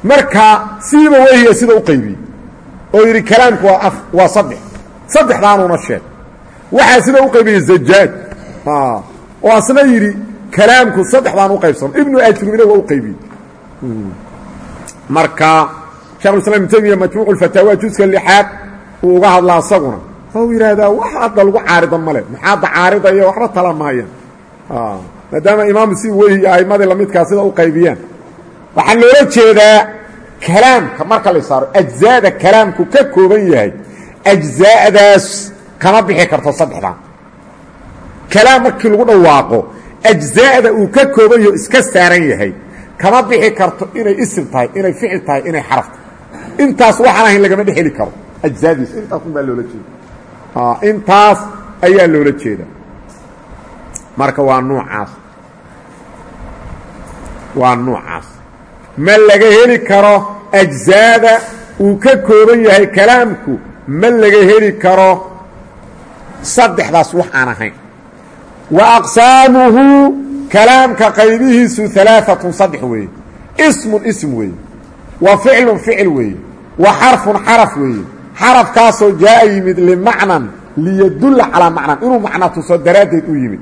marka siiba weyhiya sida u qaybiyey oo yidhi kalaamku waa af waa saddex. Saddexdaanuuna sheeg. Waxaa sida u qaybiyey zajaaj. Oo asna yidhi kalaamku saddexdaan u qaybsano ibnu ajrumina waa u marka shekhulislam ibn temiya majmuuc ulfataawa juska lixaad uu uga hadlaa asaguna. Ou yidhaahdaa wax hadda lagu caarida male maxaadda caaridaya waxba tala maayaan maadaama imaamu si weyhi iyo a'imadii lamidkaa sida u qaybiyaan waxaa loola jeedaa kalaamka marka la saaro ajzaada kalaamku ka kooban yahay ajzaa'daas kama bixi karto saddexdan kalaam markii lagu dhawaaqo ajzaa'da uu ka kooban yaho iska saaran yahay kama bixi karto inay isim tahay inay ficil tahay inay xaraf intaas waxaan ahayn lagama dhex heli karo. Ajzaadiis intaas un baa loola jeeda intaas ayaa loola jeeda marka waa nuucaas. Waa nuucaas ma laga heli karo ajzaada uu ka kooban yahay kalaamku ma laga heli karo saddexdaas wax aan ahayn. Wa aqsaamuhu kalaamka qaybihiisu alaaatun saddex weeye. Ismun ism weeye. Wa ficlun ficil weeye. Wa xarfun xaraf weeye. Xarafkaasoo jaaa yimid limacnan liyadulla calaa macnan. Inuu macna tuso daraaddeed u yimid.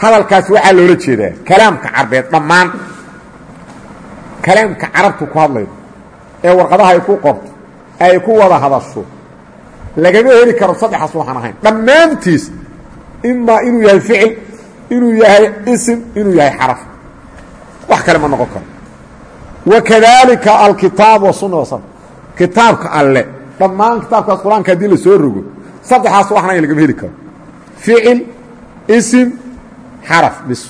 Hadalkaas waxaa loola jeedaa kalaamka carbeed dhammaan kalaamka carabtu ku hadlaydo ee warqadaha ay ku qorto ay ku wada hadasho lagama heli karo saddexaas waxaan ahayn. Dhammaantiis imaa inuu yahay ficil inuu yahay isim inuu yahay xaraf. Wax kale ma noqon karo. Wakadalika alkitaab wasunna wasab kitaabka alle dhammaan kitaabkaas qur'aanka haddii la soo rogo saddexaas waxan ahayn lagama heli karo. Ficil isim xaraf bis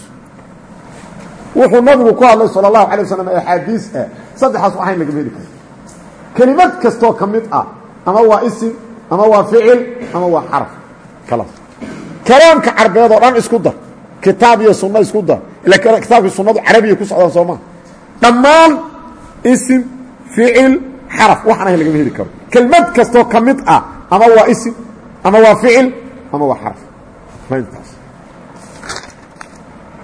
wuxuu nabigu ku hadlay sal اlahu alay waslm ee axaadiis eh, ah saddexaas ahayn lagama heli karo kelimad kastoo ka mid ah ama waa isim ama waa ficil ama waa xaraf kalaas kalaamka carbeed oo dhan isku dar kitaab iyo sunno isku dar ila kitaabkii sunnadu carabiya ku socdaa soo maa dhammaan isim ficil xaraf waxaan ahayn lagama heli karo. Kelimad kastoo ka mid ah ama waa isim ama waa ficil ama waa xaraf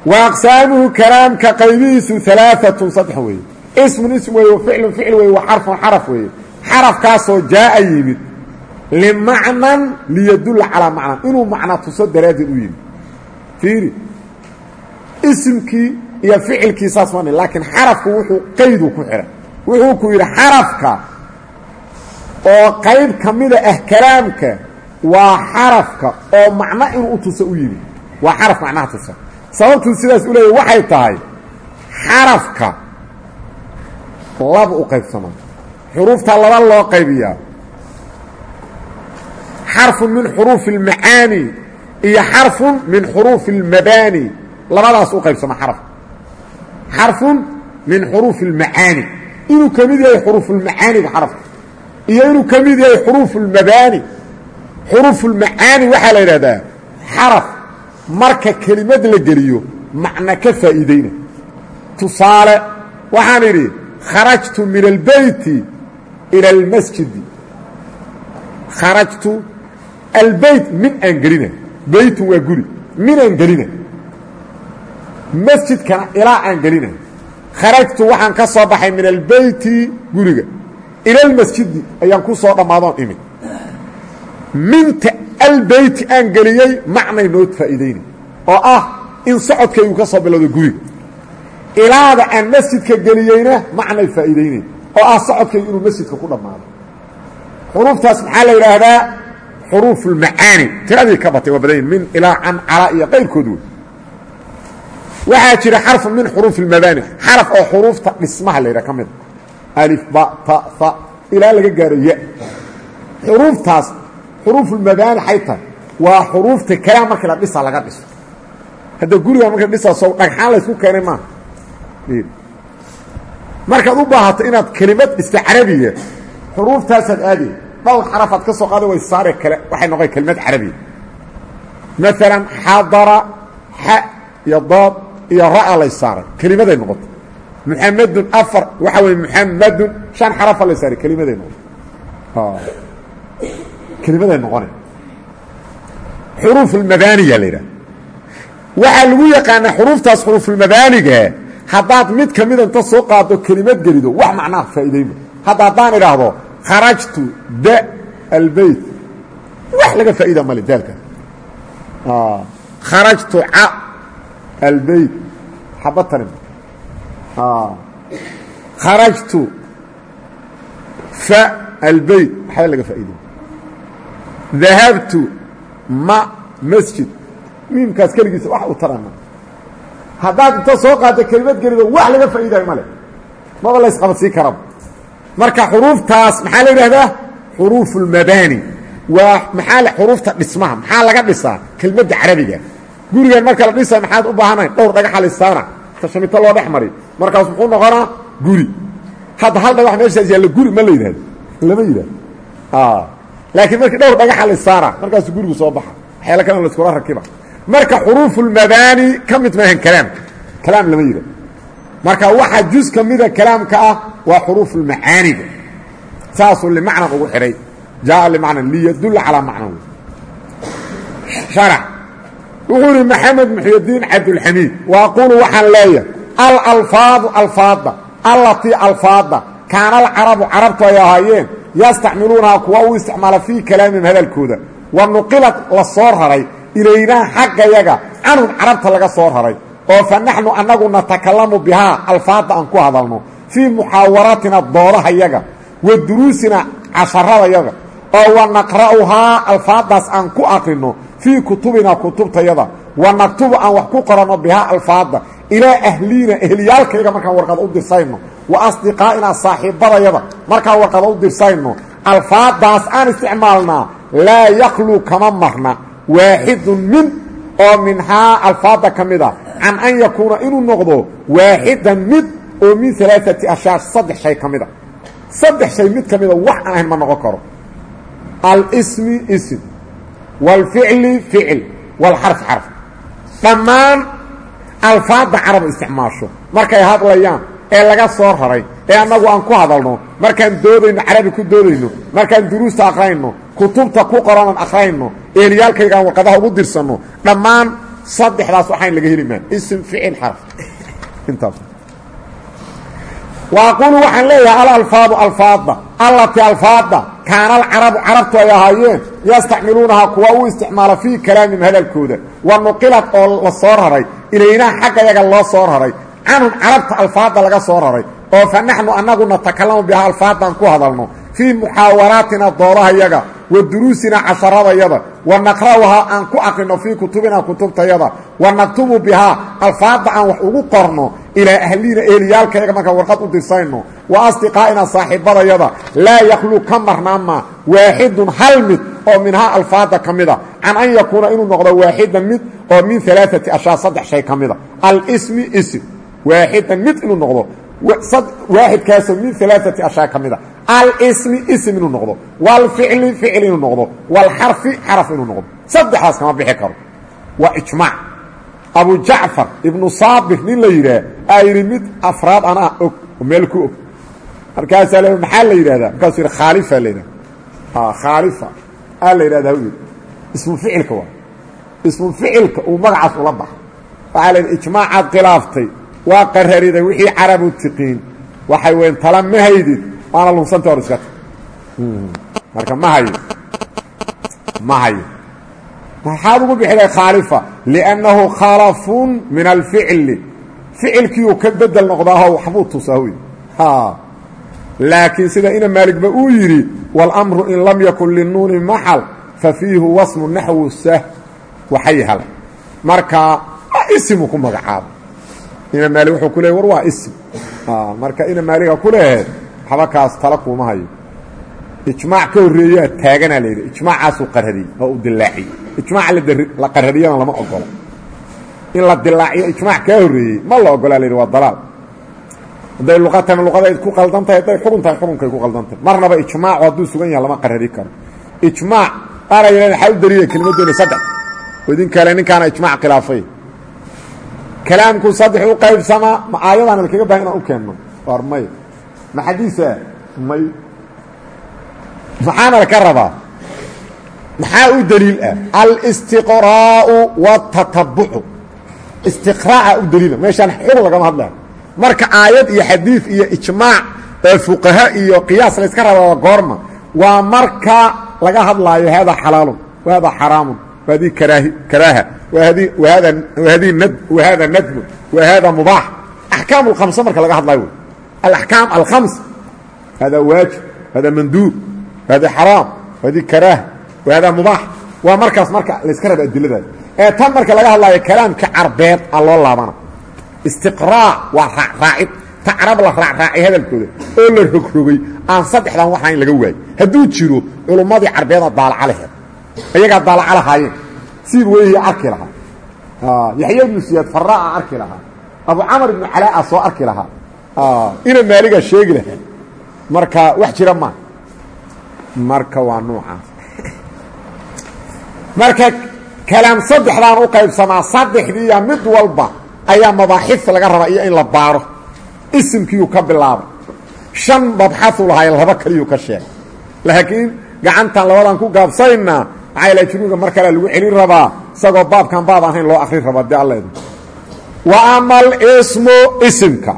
wa aqsaamuhu kalaamka qaybihiisu alaaatun saddex weeye ismun ism weeye waficlun ficil weeye wa xarfun xaraf weeye xarafkaasoo jaaa yimid limacnan liyadulla calaa macnan inuu macna tuso daraaddeed u yimid fiiri isimkii iyo ficilkii saas ma laakiin xarafku wuxuu qaydu ku xihay wuxuu ku yidhi xarafka oo qayb ka mida ah kalaamka waa xarafka oo macno inuu u tuso u yimid waa xaraf macnaha tusa sababtuu sidaas u leeyahy waxay tahay xarafka laba u qaybsamaa xuruufta laba loo qaybiyaa xarfun min xuruufi اlmacaani iyo xarfun min xuruufi اlmabaani labadaas u qaybsama xarafka xarfun min xuruufi اlmacaani inuu ka mid yahay xuruufulmacaaniga xarafka iyo inuu ka mid yahay xuruufu اlmabaani xuruufu اlmacaani waxaa la yidhahdaa xaraf marka kelimad la geliyo macna ka faa'iidayna. Tusaale waxaan idhi kharajtu min albeyti ila almasjidi kharajtu albeyt min aan gelina. Beytun waa guri min aan gelina. Masjidkana ilaa aan gelina. Kharajtu waxaan ka soo baxay min albeyti guriga. Ila almasjidi ayaan ku soo dhammaadoon imid. Minta albeyti aan geliyey macnay noo faa'iidaynay oo ah in socodkaygu ka soo bilowdo guriga ilaada aan masjidka geliyeyna macnay faa'iidaynay oo ah socodkaygu inuu masjidka ku dhammaado. Xuruuftaas maxaa la yidhaahdaa? Xuruuf ulmacaani tiradii ka batay waa badanyiin min ilaa can calaa iyo qayrkood wey waxaa jira xarfu min xuruuf ilmabaani xaraf oo xuruufta dhismaha la yidhaha ka mida alif ba ta ha ilaa laga gaaro ya. Xuruuftaas xuruufulmabaani xay tahay waa xuruufta kalaam markii la dhisa laga dhiso. Hadda guriga marka la dhisaa sow dhagxaan laysku keenay maaha markaad u baahato inaad kelimad dhista carabiya xuruuftaasaad aadaya dhowr xarafaad ka soo qaada way saare kale waxay noqon kelimad carabiya. Maalan xadara xa iyo dood iyo ra'a lay saaray kelimaday noqotay. Muxamedun afar waxaa weye muxamadun shan xarafa lay saaray kelimaday noqotay kelimaday noqona xuruufulmabaaniya la yidhaha. Waxaa lagu yaqaanaa xuruuftaas xuruufulmabaaniga haddaad mid ka mida inta soo qaado kelimad gelido wax macnaa faa'iidayma hadda haddaan idhaahdo kharajtu da albeyt wax laga faa'iida male daalkaas kharajtu ca albeyt xaba tarim kharajtu fa albeyt waxba laga faa'iidaya dahabtu ma masjid. Miimkaas keligiisa wax u tarana. Haddaad inta soo qaadda kelimad gelido wax laga faa'iidayo male maba la ysqabadsiin karaba marka xuruuftaas maxaa la yidhahdaa xuruuf ulmabaani waa maxaa xuruufta dhismaha maxaa laga dhisaa? Kelmadda carabiga. Gurigan marka la dhisa maxaad u baahanayn dhowr dhagaxa lisaana tashamito loo dhex mari. Markaas muxuu noqonaa guri. Hadda hal dhagax meeshaas yaalla guri ma la yidhahdo lama yidhahdo laakiin markii dhowr dhagaxa lisaana markaasu gurigu soo baxa waxyaala kalena laiskula rakiba. Marka xuruufulmabaani ka mid maahan kalaamka kalaam lama yidhahdo marka waxaa juz ka kalaamka ah waa xuruufulmacaaniga saasuu limacnan ugu xidhay jaaa limacnan liyadulla calaa macnan sharax wuxuu ihi maxamed muxydiin cabdulxamiid wa aquulu waxaan leeyahay alalfaadu alfaadda allatii alfaadda kaana alcarabu carabtu ay ahaayeen yastacmiluunaha kuwa u isticmaala fii kalaamihim hadalkooda. Wa nuqilat la soo raray ilaynaa xaggayaga canhum carabta laga soo raray oo fa naxnu annagu natakalamu bihaa alfaadda aan ku hadalno fii muxaawaratina doodahayaga wa duruusina casharadayaga oo wa naqra'uhaa alfaaddaas aan ku aqrino fii kutubina kutubtayada wa naktubu aan wax ku qoranno bihaa alfaadda ilaa ahliina ehliyaalkayga markaan warqada u dirsayno wa asdiqaa'ina saaxiibadayada markaan warqada u dirsayno alfaaddaas aan isticmaalnaa laa yakluu kama marna. Waaxidun min oo minhaa alfaadda ka mid a can an yakuuna inuu noqdo waaxidan mid oo min alaaati ashyaar saddex shay ka mid a saddex shay mid ka mida wax aan ahayn ma noqon karo. Alsmi ism wاlficli ficil. Wاlxarf xarf. Dhammaan alfaadda carab isticmaasho. Markay hadlayaan ee laga soo raray ee annagu aan ku hadalno markaan doodayno carabi ku doodayno markaan duruusta aqrayno kutubta ku qoranan aqrayno eeliyaalkaygaan warqadaha ugu dirsanno dhammaan saddexdaas waxayn laga heli maan ism ficil xarf intaas. Wa aquulu waxaan leeyahay alalfaadu alfaadda. Allatii alfaadda kaana alcarabu carabtu ay ahaayeen yastacmiluunahaa kuwa u isticmaala fii kalaamihim hadalkooda. Wa nuqilat oo la soo raray ilaynaa xaggayaga loo soo raray canhum carabta alfaadda laga soo raray oo fa naxnu annagu natakalamu bihaa alfaaddan ku hadalno fii muxaawaraatina doodahayaga wa duruusina casharadayada wa naqra'uhaa aan ku aqrino fii kutubina kutubtayada wa naktubu bihaa alfaadda aan wax ugu qorno ilaa ahliina eheliyaalkayaga markaan warqad u dirsayno wa asdiqaa'ina saaxiibadayada laa yakluu ka marnaama waaxidun hal mid oo minhaa alfaadda ka mida can an yakuuna inuu noqdo waaxidan mid oo min alaaati ashyaa saddex shay ka mida. Alsmi ism waaxidan mid inuu noqdo waaxidkaasoo min alaaati ashyaa ka mida alsmi ism inuu noqdo wاlficli ficil inuu noqdo wاlxarfi xaraf inuu noqdo. Saddexdaas kama bixi karo. Waa ijmaac abu jacfar ibnu saabir nin la yidhaah aa yidhi mid afraad anaa og oo meel ku og. Markaasaa l maxaa la yidhahdaa markaasuu yidhi khaalifa la yidhahda khaalifa aa la yidhahdaa u yidhi. Ismu ficilka waa. Ismu ficilka uu magacaas ula baxa waxaa la yidhi ijmaacaad khilaaftay waa qarariday wixii carabu tiqiin. Waxay weyn tala ma haydid waana lunsanta hor iska ta marka ma hayo. Ma hayo. Maxaad ugu bixiday khaalifa liannahu khalafun min alficli ficilkiiuu ka bedel noqdaaho waxbuu tusaa wy laakiin sida ina maaligba uu yidhi wاlmru in lam yakun linuuni maxal fafiihu wasmu naxwu sah. Waxayhal marka isimu ku magacaabo ina maalig wuxuu ku leey war waa isim marka ina maaliga ku leeheed waxba kaas tala kuuma hayo. Ijmaac ka horreeyaa taaganaa layidhi ijmaacaasuu qarariyey oo uu dilaaciyey ijmaaca la qarariyana lama ogolo in la dilaaciyo ijmaac kaa horreeyey ma la ogolaa layidhi waa dalaal. Hadday luqa tahayna luqaday ku qaldan tahay hadday xugun tahay xugunkay ku qaldan tahay. Marnaba ijmaacu hadduu sugan yaha lama qarari karo. Ijmaac qaara yidhahda waxaa u daliilaya kelimaddeena saddex. Oo idin kale ninkaana ijmaac khilaafay kalaamku saddex u qaybsamaa ma aayadaana lakaga baahan inaan u keenno. War may. Ma xadiisa? May. Maxaana laka rabaa? Maxaa u daliil ah? Alistiqraa'u waatatabucu istiqraaca u daliila meeshaan xug lagama hadlayo marka aayad iyo xadiid iyo ijmaac ee fuqaha iyo qiyaas layska rabaa waa goorma. Waa marka laga hadlaayo hada xalaalun wahada xaraamun. Wahadii karaahi karaaha wahadii wahada wahadii nad wahada nadmun wahada mubaax axkaam alkhamsa marka laga hadlayo. Alaxkaam alkhams. Hada waajib hada manduub hada xaraam hadi karaaha wahada mubaax waa markaas marka layska raba adiladaas ee tan marka laga hadlaayo kalaamka carbeed a loo laabana. Istiqraac waa raacraacid ta carab la raacraacay hadalkooda. Oo la rogrogay aan saddexdan waxaan laga waayo hadduu jiro culummadii carbeeda daalaca laheed iyagaa daalaca lahaayeen siib weyhi arki lahaa. Yaxya ibnu siyaad faraa'a arki lahaa. Abu camar ibnu calaa'a soo arki lahaa. Ina maaligaa sheegi lahaa? Marka wax jira maa marka waa nuucaas marka kalaam saddexdaan u qaybsamaa saddexdiiya mid walba ayaa mabaaxif laga rabaa iyo in la baaro. Isimkiiuu ka bilaabay. Shan mabxau lahaay laba kaliyuu ka sheegay. Laakiin gacantan labadan ku gaabsaynaa maxaa junuuga mar lagu celin rabaa isagoo baabkan baab ahayn loo akrin rabaa de alla wa ama alismu isimka.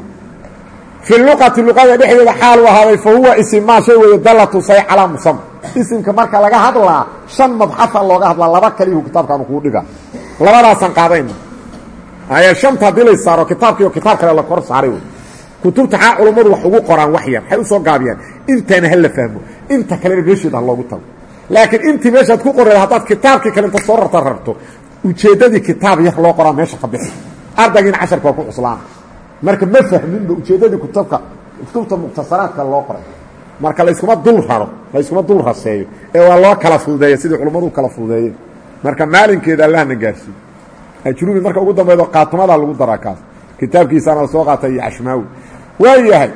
Fi luqati luqada dhexdeeda xaal u ahaaday fa huwa isim maa shay weeye dalla tusay calaa musama isimka marka laga hadlaa shan mabxaa looga hadlaa laba kaliyuu kitaabkaanu kuu dhiga labadaasaan qaadayna ayaa shanta haddii lay saaro kitaabkiioo kitaab kale la kor saaray kutubta xaa culummadu wax ugu qoraan wax yar waxay u soo gaabiyaan. Intaana ha fahmo. Inta kalena ha loogu tago laakiin intii meeshaad ku qoreen haddaad kitaabkii kale inta soo rarta rarto ujeeddadii kitaab yar loo qoraa meesha ka bixi. Ardaygiina casharka waa ku cuslaana marka ma fahminba ujeeddadii kutubka kutubta mukhtasaraadka loo qoray. Marka layskuma dul raro layskuma dul raseeyo. Ee waa loo kala fududeeya sidii culummadu kala fududeeyeen marka maalinkeeda allahna gaarsiiyo ajrubi marka ugu dambaydo qaatumadaa lagu daraa kaas. Kitaabkiisaana la soo qaatay iyo cashmaawi waa yahay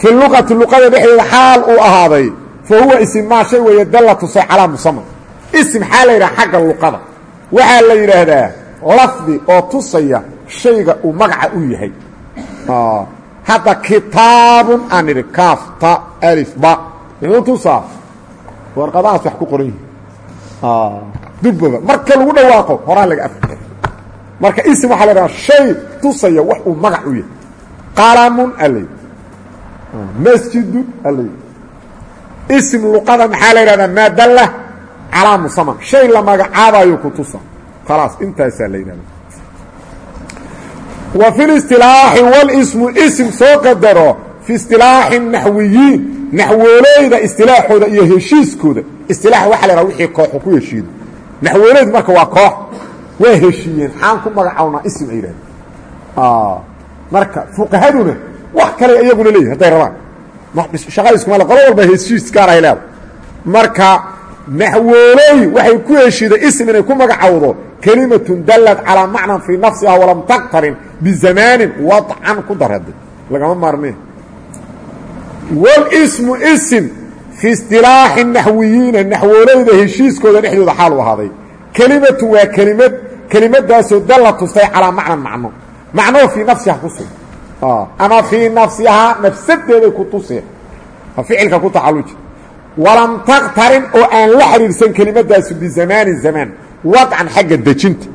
fi luqati luqada dhexdeeda xaal uu ahaaday fa huwa isim maa shay weeye dalla tusay calaa musama isim xaa la yidhaha xagga luqada waxaa la yidhaahdaa lafdi oo tusaya shayga uu magaca u yahay hadda kitaabun aan idhi kaaf ta alif ba muxuu tusaa warqadahaas wax ku qoran yihi dubbaba marka lagu dhawaaqo horaa laga af marka isim waxaa la dhaha shay tusaya wax uu magac u yahay qalamun alay masjidun alay isim luqada maxaa la yidhahdaa maa dalla calaa musaman shay la magacaabayo ku tusa khalaas intaasaa la yidhahda wa fi listilaaxi walismu isim soo qadaro fi istilaaxi naxwiyiin naxwooleyda istilaaxooda iyo heshiiskooda. Istilaax waxa la yhaha wixii kooxu ku heshiido. Naxwooleydu marka waa koox waa heshiiyeen. Xaan ku magacawnaa isim ay yidhahdeen marka fuqahaduna wax kale iyaguna leeyihiin hadday rabaan. Shaqadiiskumale qolo walba heshiis gaarahay leeda marka naxwooley waxay ku heshiiday ism inay ku magacowdo kelimatun dallad calaa macnan fii nafsiha walam taktarin bizamaanin wadcan ku darade lagama maarmeen walismu isim fi istilaaxi naxwiyiina naxwooleyda heshiiskooda dhexdooda xaal ahaaday. Kelimatu waa kelimad kelimadaasoo dalla tustay calaa macnan macno. Macnoo fii nafsiha ku ama fii nafsihaa nafsadeeday ku tusee ficilka ku tacaluji walam taktarin oo aan la xidhiirsan kelimadaasu bizamaanin zamaan wadcan xagga dejinta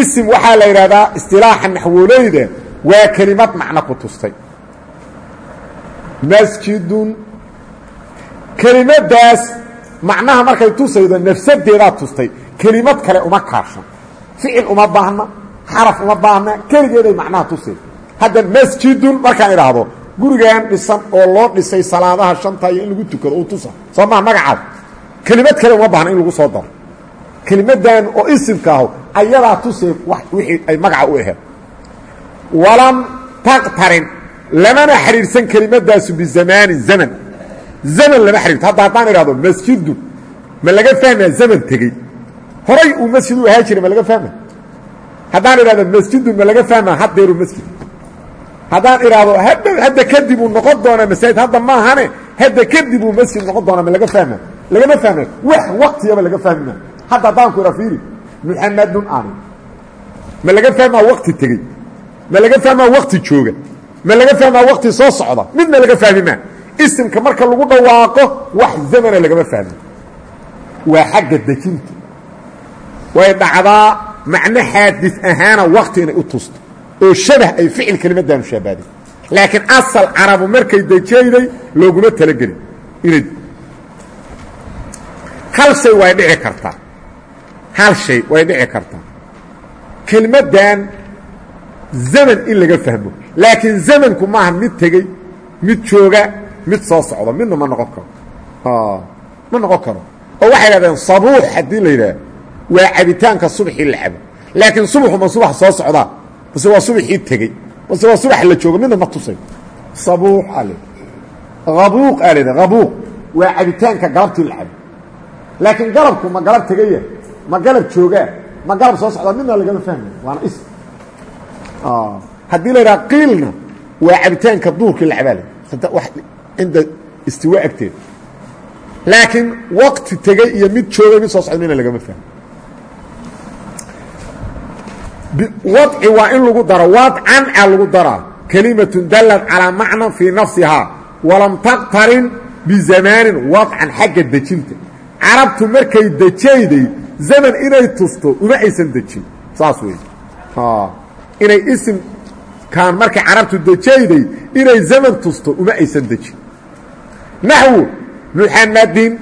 isim waxaa la yidhahdaa istilaaxa naxwooleyda waa kelimad macno ku tustay masjidun kelimadaas macnaha markay tusaydo nafsadeedaa tustay kelimad kale uma kaashan ficil uma baahna xaraf uma baahna keligeeday macnaha tusay hadda masjidun markaan idhaahdo gurigan dhisan oo loo dhisay salaadaha shanta iyo in lagu tukado u tusa. Soo maa magacaad? Kelimad kale uma baahna in lagu soo daro. Kelimadan oo isimka aho ayadaa tusay wixii ay magaca u aheed walam taqtarin lamana xidhiirsan kelimadaasu bizamaanin zaman. Zaman lama xidhiirto hadda haddaan idhahdo masjidun ma laga fahmaya zaman tegey? Horay uu masjid u ahaa jiray ma laga fahmaya haddaan idhahdo masjidun ma laga fahmaa haddeeru masjid. Haddaan idhaahdo hadda kadib uu noqon doonaa masaajid hadda maahane hadda kadib uu masjid noqon doonaa ma laga fahma lagama fahmayo wax waktiyaba laga fahmi maayo hadda haddaan ku idha fiiri muxamadun ani ma laga fahmaa wakti tegey. Ma laga fahmaa wakti jooga. Ma laga fahmaa wakti soo socda. Midna laga fahmi maa isimka marka lagu dhawaaqo wax zamana lagama fahmi waa xagga dejinta. Way dhacdaa macno xaadis ahaana wakti inay u tusto oo shabah ay ficil kelimadaanu shaabaaday laakiin asal carabu markay dejayday looguma talagelin. Inay hal shay way dhici kartaa. Hal shay way dhici kartaa. Kelmaddan zaman in laga fahmo. Laakiin zamanku maaha mid tegey mid jooga mid soo socda midna ma noqon karo. Ma noqon karo. Oo waxay idhahdeen sabuux haddii la yidhaah waa cabitaanka subaxii la cabo. Laakiin subaxu ma subax soo socdaa mase waa subaxii tegey mase waa subax la jooga midna ma tusay. Sabuux l abuuq aa lh abuuq waa cabitaanka galabtii la cabo. Laakiin galabku ma galab tegaya ma galab joogaa ma galab soo socdaa midna lagama fahmay waana is. Haddii la yidhaha qiilna waa cabitaanka duurkii la cabaa cinda istiwa agteeda laakiin waqti tegey iyo mid joogay mid soo socda midna lagama fahmo wadci waa in lagu daro wadcan a lagu daraa kelimatun dallat calaa macnan fii nafsihaa. Walam taqtarin bizamaanin wadcan xagga dejinta. Carabtu markay dejayday zaman inay tusto uma aysan dejin. Saas wey inay isimkan markay carabtu dejayday inay zaman tusto uma aysan dejin. Naxwu muxamadin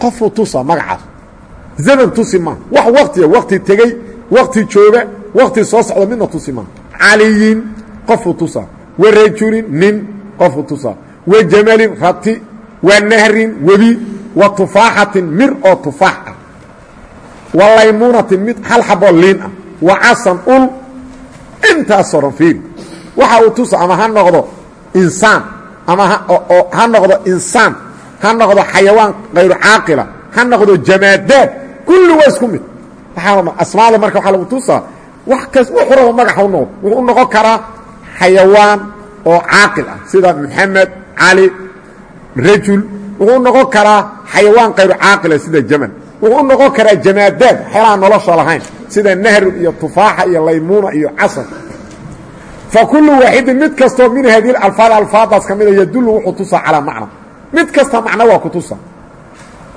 qofuu tusa magacaas. Zaman tusi maa wax waktiya wakti tegey wakti jooga wakti soo socda midna tusi maa caliyin qofuu tusa. Wa rajulin nin qofuu tusa. Wa jamalin rati. Wa nahrin webi. Wa tufaaxatin mir oo tufaax ah. Wa laymuunatin mid hal xaboo liin ah. Wa casan ul. Intaasoo dhan fiiri waxa uu tusa ama ha noqdo insaan ama ha noqdo insaan ha noqdo xayawaan kayru caaqila ha noqdo jamaadaad kulli waa isku mid asmaada marka waxaa lagu tusaa wax kas wuxuu rabo magaxa u noqdo wuxuu u noqon karaa xayawaan oo caaqil ah. Sida moxamed cali rajul. Wuxuu u noqon karaa xayawaan kayru caaqila sida jamal wuxuu u noqon karaa jamaadaad xeelaha nolosha lahayn. Sida nahru iyo tufaaxa iyo laymuuna iyo casar fa kullu waaxidin mid kastoo min hadihi alfaad alfaadaas ka mida yadullu wuxuu tusaa calaa macna. Mid kasta macno waa ku tusa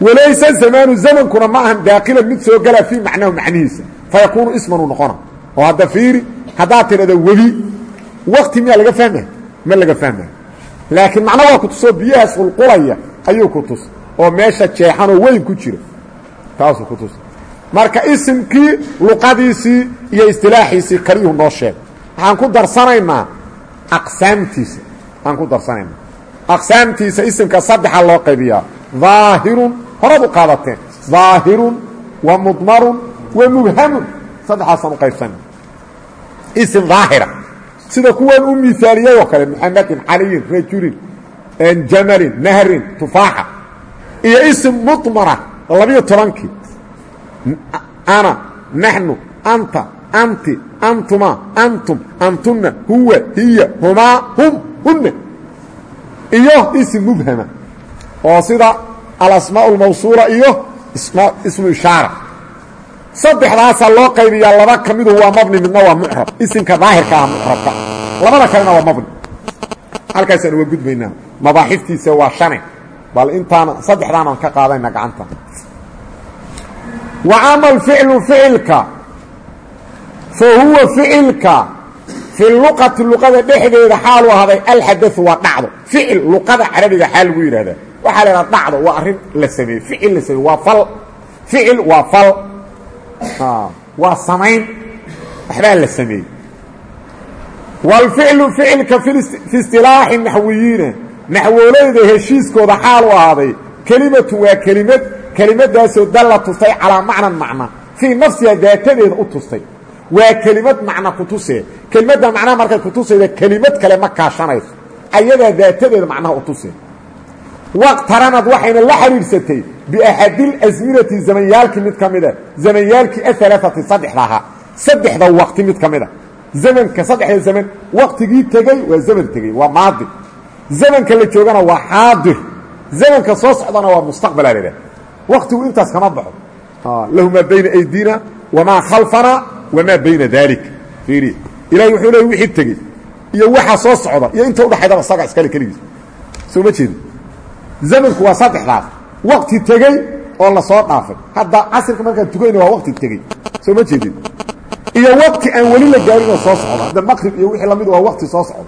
walayse zamaanu zamankuna ma ahan daakilan mid soo galaa fii macnahu macnihiisa. Fa yakuunu ismanuu noqona. Oo hadda fiiri haddaad tidhahdo webi. Wakti miyaa laga fahmaya ma laga fahmayo laakiin macno waa ku tusoo biyahaas qulqulaya ayuu ku tus. Oo meesha jeexanoo weyn ku jira. Taasuu ku tusa marka isimkii luqadiisii iyo istilaaxiisii kaliyuhu noo sheeg. Waxaan ku darsanaynaa aqsaamtiisa. Waxaan ku darsanaynaa. Aqsaamtiisa isimka saddexa loo qaybiyaa. Daahirun horaad u qaadateen. Daahirun wa mudmarun wa mubhamun. Saddexaasaan u qaybsana isim daahira sida kuwan u miaaliyey oo kale muxamedin caliyin rajulin jamalin nahrin tufaaxa. Iyo isim mudmara labiyo tobankii ana naxnu anta anti antuma antum antuna huwa hiya humaa hum hunna. Iyo ism mubhama. Oo sida alasmaa اlmawsuula iyo ismu ishaara. Saddexdaasaa loo qaybiyaa laba ka midu waa mabni midna waa mucrab isimka daahirka ah mucrabka labada kalena waa mabni. Halkaasaan uga gudbaynaa mabaaxiftiisa waa shane. Bal intaana saddexdaanaan ka qaadayna gacanta. Wa ama alficlu ficilka. Fa huwa ficilka. Fi luqati luqada dhexdeeda xaalu ahaaday alxadau waa dhacdo. Ficil luqada carabiga xaal lagu yidhahdaa waxaa la idhaha dhacdo waa arrin la sameeyey ficil la sameeye waa fal. Ficil waa fal. Waa samayn. Waxbaa la sameeyey wاlficlu ficilka fi isطilaaxi naxwiyiina. Naxwoolayda heshiiskooda xaal u ahaaday. Waa kelimad. Kelimadaasoo dalla tustay calaa macnan macna. Fii nafsiha daatadeeda u tustay. Waa kelimad macna ku tusee. Kelimadda macnaha markay ku tusayda kelimad kale ma kaashanayso. Ayadaa daatadeeda macnaha u tusee waqtaranad waxayna la xidhiidhsatay biaxadil asminati zamanyaalkii mid ka mida zamanyaalkii aalaati saddexda ahaa saddexda waqti mid ka mida. Zamanka saddexda zaman waqtigii tegey waa zaman tegey waa maadi. Zamanka la joogana waa xaadir zamanka soo socdana waa mustaqbala la idhaha waqtigu intaas kama baxo. Lahu maa bayna aydina wamaa khalfana wamaa bayna dalik fiiri ilahay wuxuu leey wixii tegey iyo waxa soo socda iyo inta udhaxaydaba saga iskale keligiis. Soo ma jeedi zamanku waa saddexdaas. Waqti tegey oo la soo dhaafay. Hadda casirka markaan tukayna waa waqti tegey. Soo ma jeedin? Iyo waqti aan weli la gaarin oo soo socda. Hadda maqrib iyo wixii la mid waa waqti soo socda.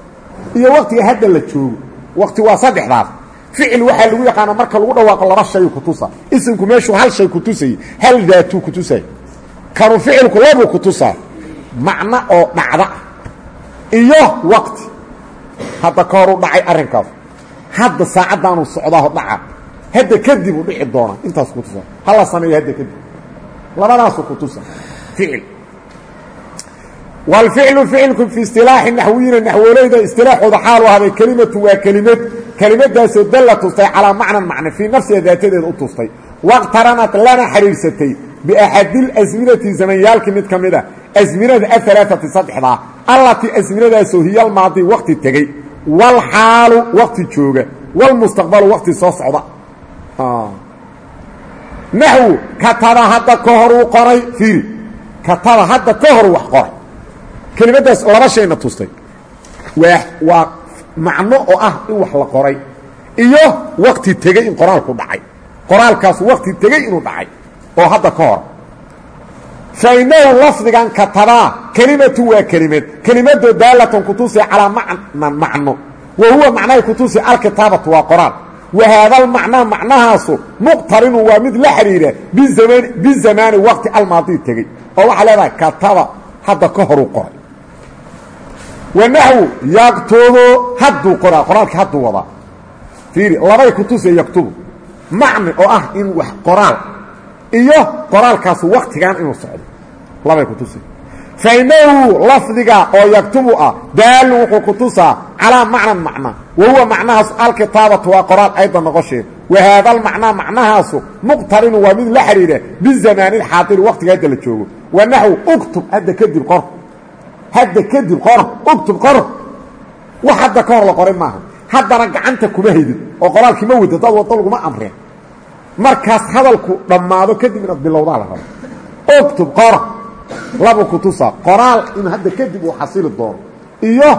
Iyo waqtiga hadda la joogo. Waqti waa saddexdaas. Ficil waxaa lagu yaqaana marka lagu dhawaaqo laba shayu kutusa isimku meeshuu hal shay kutusayey hal daatuu kutusay kanu ficilku labuu kutusaa macno oo dhacda. Iyo waqti. Hadda ka horu dhacay arrinkaas hadda saacaddaanu socdaaho dhaca hadda kadib u dhici doona intaas kutusa hala sameeyo hadda kadib. Labadaasu kutusa ficil. Wاlficlu ficilku fi isilaaxi naxwiyiina naxwoolayda isilaaxooda xaalu ahaaday kelimatu waa kelimad. Kelimadaasoo dalla tustay calaa macnan macne fii nafsiha daatadeeda u tustay waqtaranat lana xidhiidhsatay biaxadil asminati zamanyaalkii mid ka mid a asminada ahalaaati saddexdaa allatii asminadaasoo hiyalmaadi waqti tegey wاlxaalu waqti jooga wاlmustaqbalu waqti soo socda. Naxwu kataba hadda ka horuu qoray fiiri. Kataba hadda ka hor wax qoray. Kelimadaas laba shayna tustay waa waa oo ah in wax la qoray iyo waqti tegey in qoraalku dhacay. Qoraalkaas waqti tegey inuu dhacay oo hadda ka hor fainahu lafdigan katabaa kelimatu waa kelimad kelimadoo daalatan kutusi calaa macnan macno wa huwa macnahay kutusi alkitaabatu waa qoraal wa haadalmacnaa macnahaasu muqtarinu waa mid la bizamaan bizamaani waqti almaadii tegey oo waxaa leedahay kataba hadda ka horuu qoray wanaxwu yaktubu hadduu qoraa qoraalkii hadduu wadaa fiiri labay kutusee yaktubu macni oo ah in wax qoraal iyo qoraalkaasu waktigan inuu socdo. Labay kutusee fainahu lafdiga oo yaktubu ah daalun wuxuu kutusaa calaa macnan macna. Wa huwa macnahaasu alkitaabatu waa qoraal ayda noqoshee wa haadalmacnaa macnahaasu muqtarinu waa mid la xidhiira bizamaani xaadiri waqtiga hadda la joogo. Wanaxwu uktub hadda kadib qor. Hadda kadib qor uktub qor. Wax hadda ka hor la qoray maaha. Haddana gacanta kuma haydid oo qoraalkii ma wada dad wado laguma amreen markaas hadalku dhammaado kadib inaad bilowdaa la rabo. Uktub qor labu kutusa qoraal in hadda kadib uu xasili doono. Iyo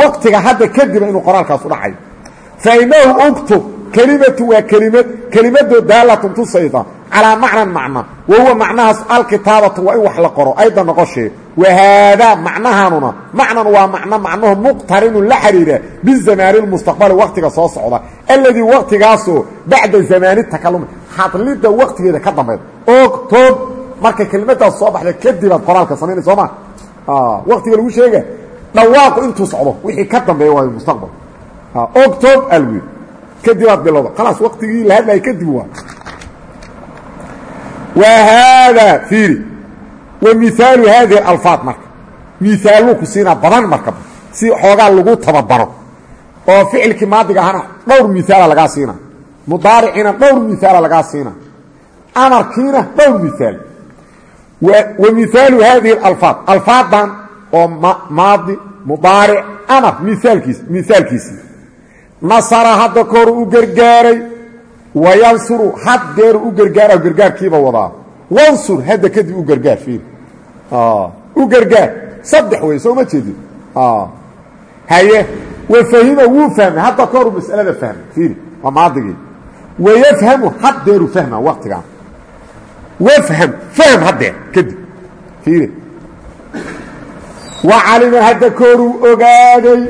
waqtiga hadda kadiba inuu qoraalkaas u dhacayo fainahu uktub kelimatu waa kelimad kelimadoo daalatun tusayda. Calaa macnan macna wa huwa macnahaas alkitaabatu waa in wax la qoro. Ayda noqoshee wa haadaa macnahanuna macnan waa macno macnuhu muqtarinun la xidhiira bizamaani lmustaqbali waqtiga soo socda alladii waqtigaasoo bacda zamaani takalumi hadlidda waqtigeeda ka dambayda ogtob markay kelimadaas soo baxda kadibaad qoraalka samaynay soo ma waqtiga lagu sheega dhawaaqu intuu socdo wixii ka dambeeya waayo mustaqbal ogtob alwi kadibaad bilowda khalaas waqtigii la hadlaya kadib waa wa haadaa fiiri wa miaalu haadihi alfaad marka miaaluu ku siinaa badan marka si xoogaa lagu tababaro oo ficilkii maadiga ahana dhowr miaala lagaa siina mudaariciina dhowr miaala lagaa siina amarkiina dhowr miaal wa miaalu haadihi alfaad alfaadan oo maadi mudaaric amar miaalkiis miaalkiisii nasara hadda kahor u gargaaray wayansuru haddeeru u gargaara gargaarkiiba wadaa wansur hadda kadib gargaar u gargaar saddex wey soo ma jeedin haye wafahima wuu fahmay. Hadda kahor masalada fahmay. Fiiri waa maadigii wayafhamu haddeeru fahma waqtigan wafham fahm haddeer kadib. Fiiri wa calima hadda kooruu ogaaday.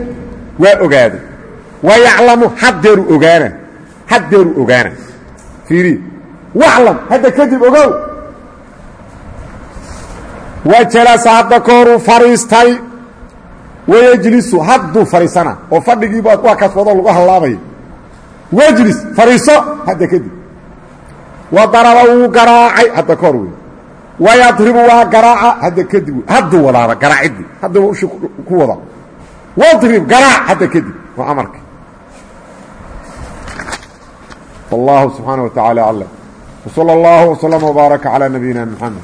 Waa ogaaday. Wa yaclamu haddeeru ogaana. Haddeeru ogaana. Fiiri waclam hadda kadib ogow wa jalasa hadda kooruu fadhiistay wayejlisu hadduu fadhiisana oo fadhigiiba waa kasbadoo lagu hallaabayo wejlis fadhiiso hadda kadib wa daraba wuu garaacay hadda koor wey wayadribu waa garaaca hadda kadib wey hadduu wadaaba garaaciddii haddaba ushi ku wada. Wadrib garaac hadda kadib waa amarka. Wallahu subxaana wa tacaala aclam. Wsala allahu wslama wbaaraka calaa nabiyina mxamed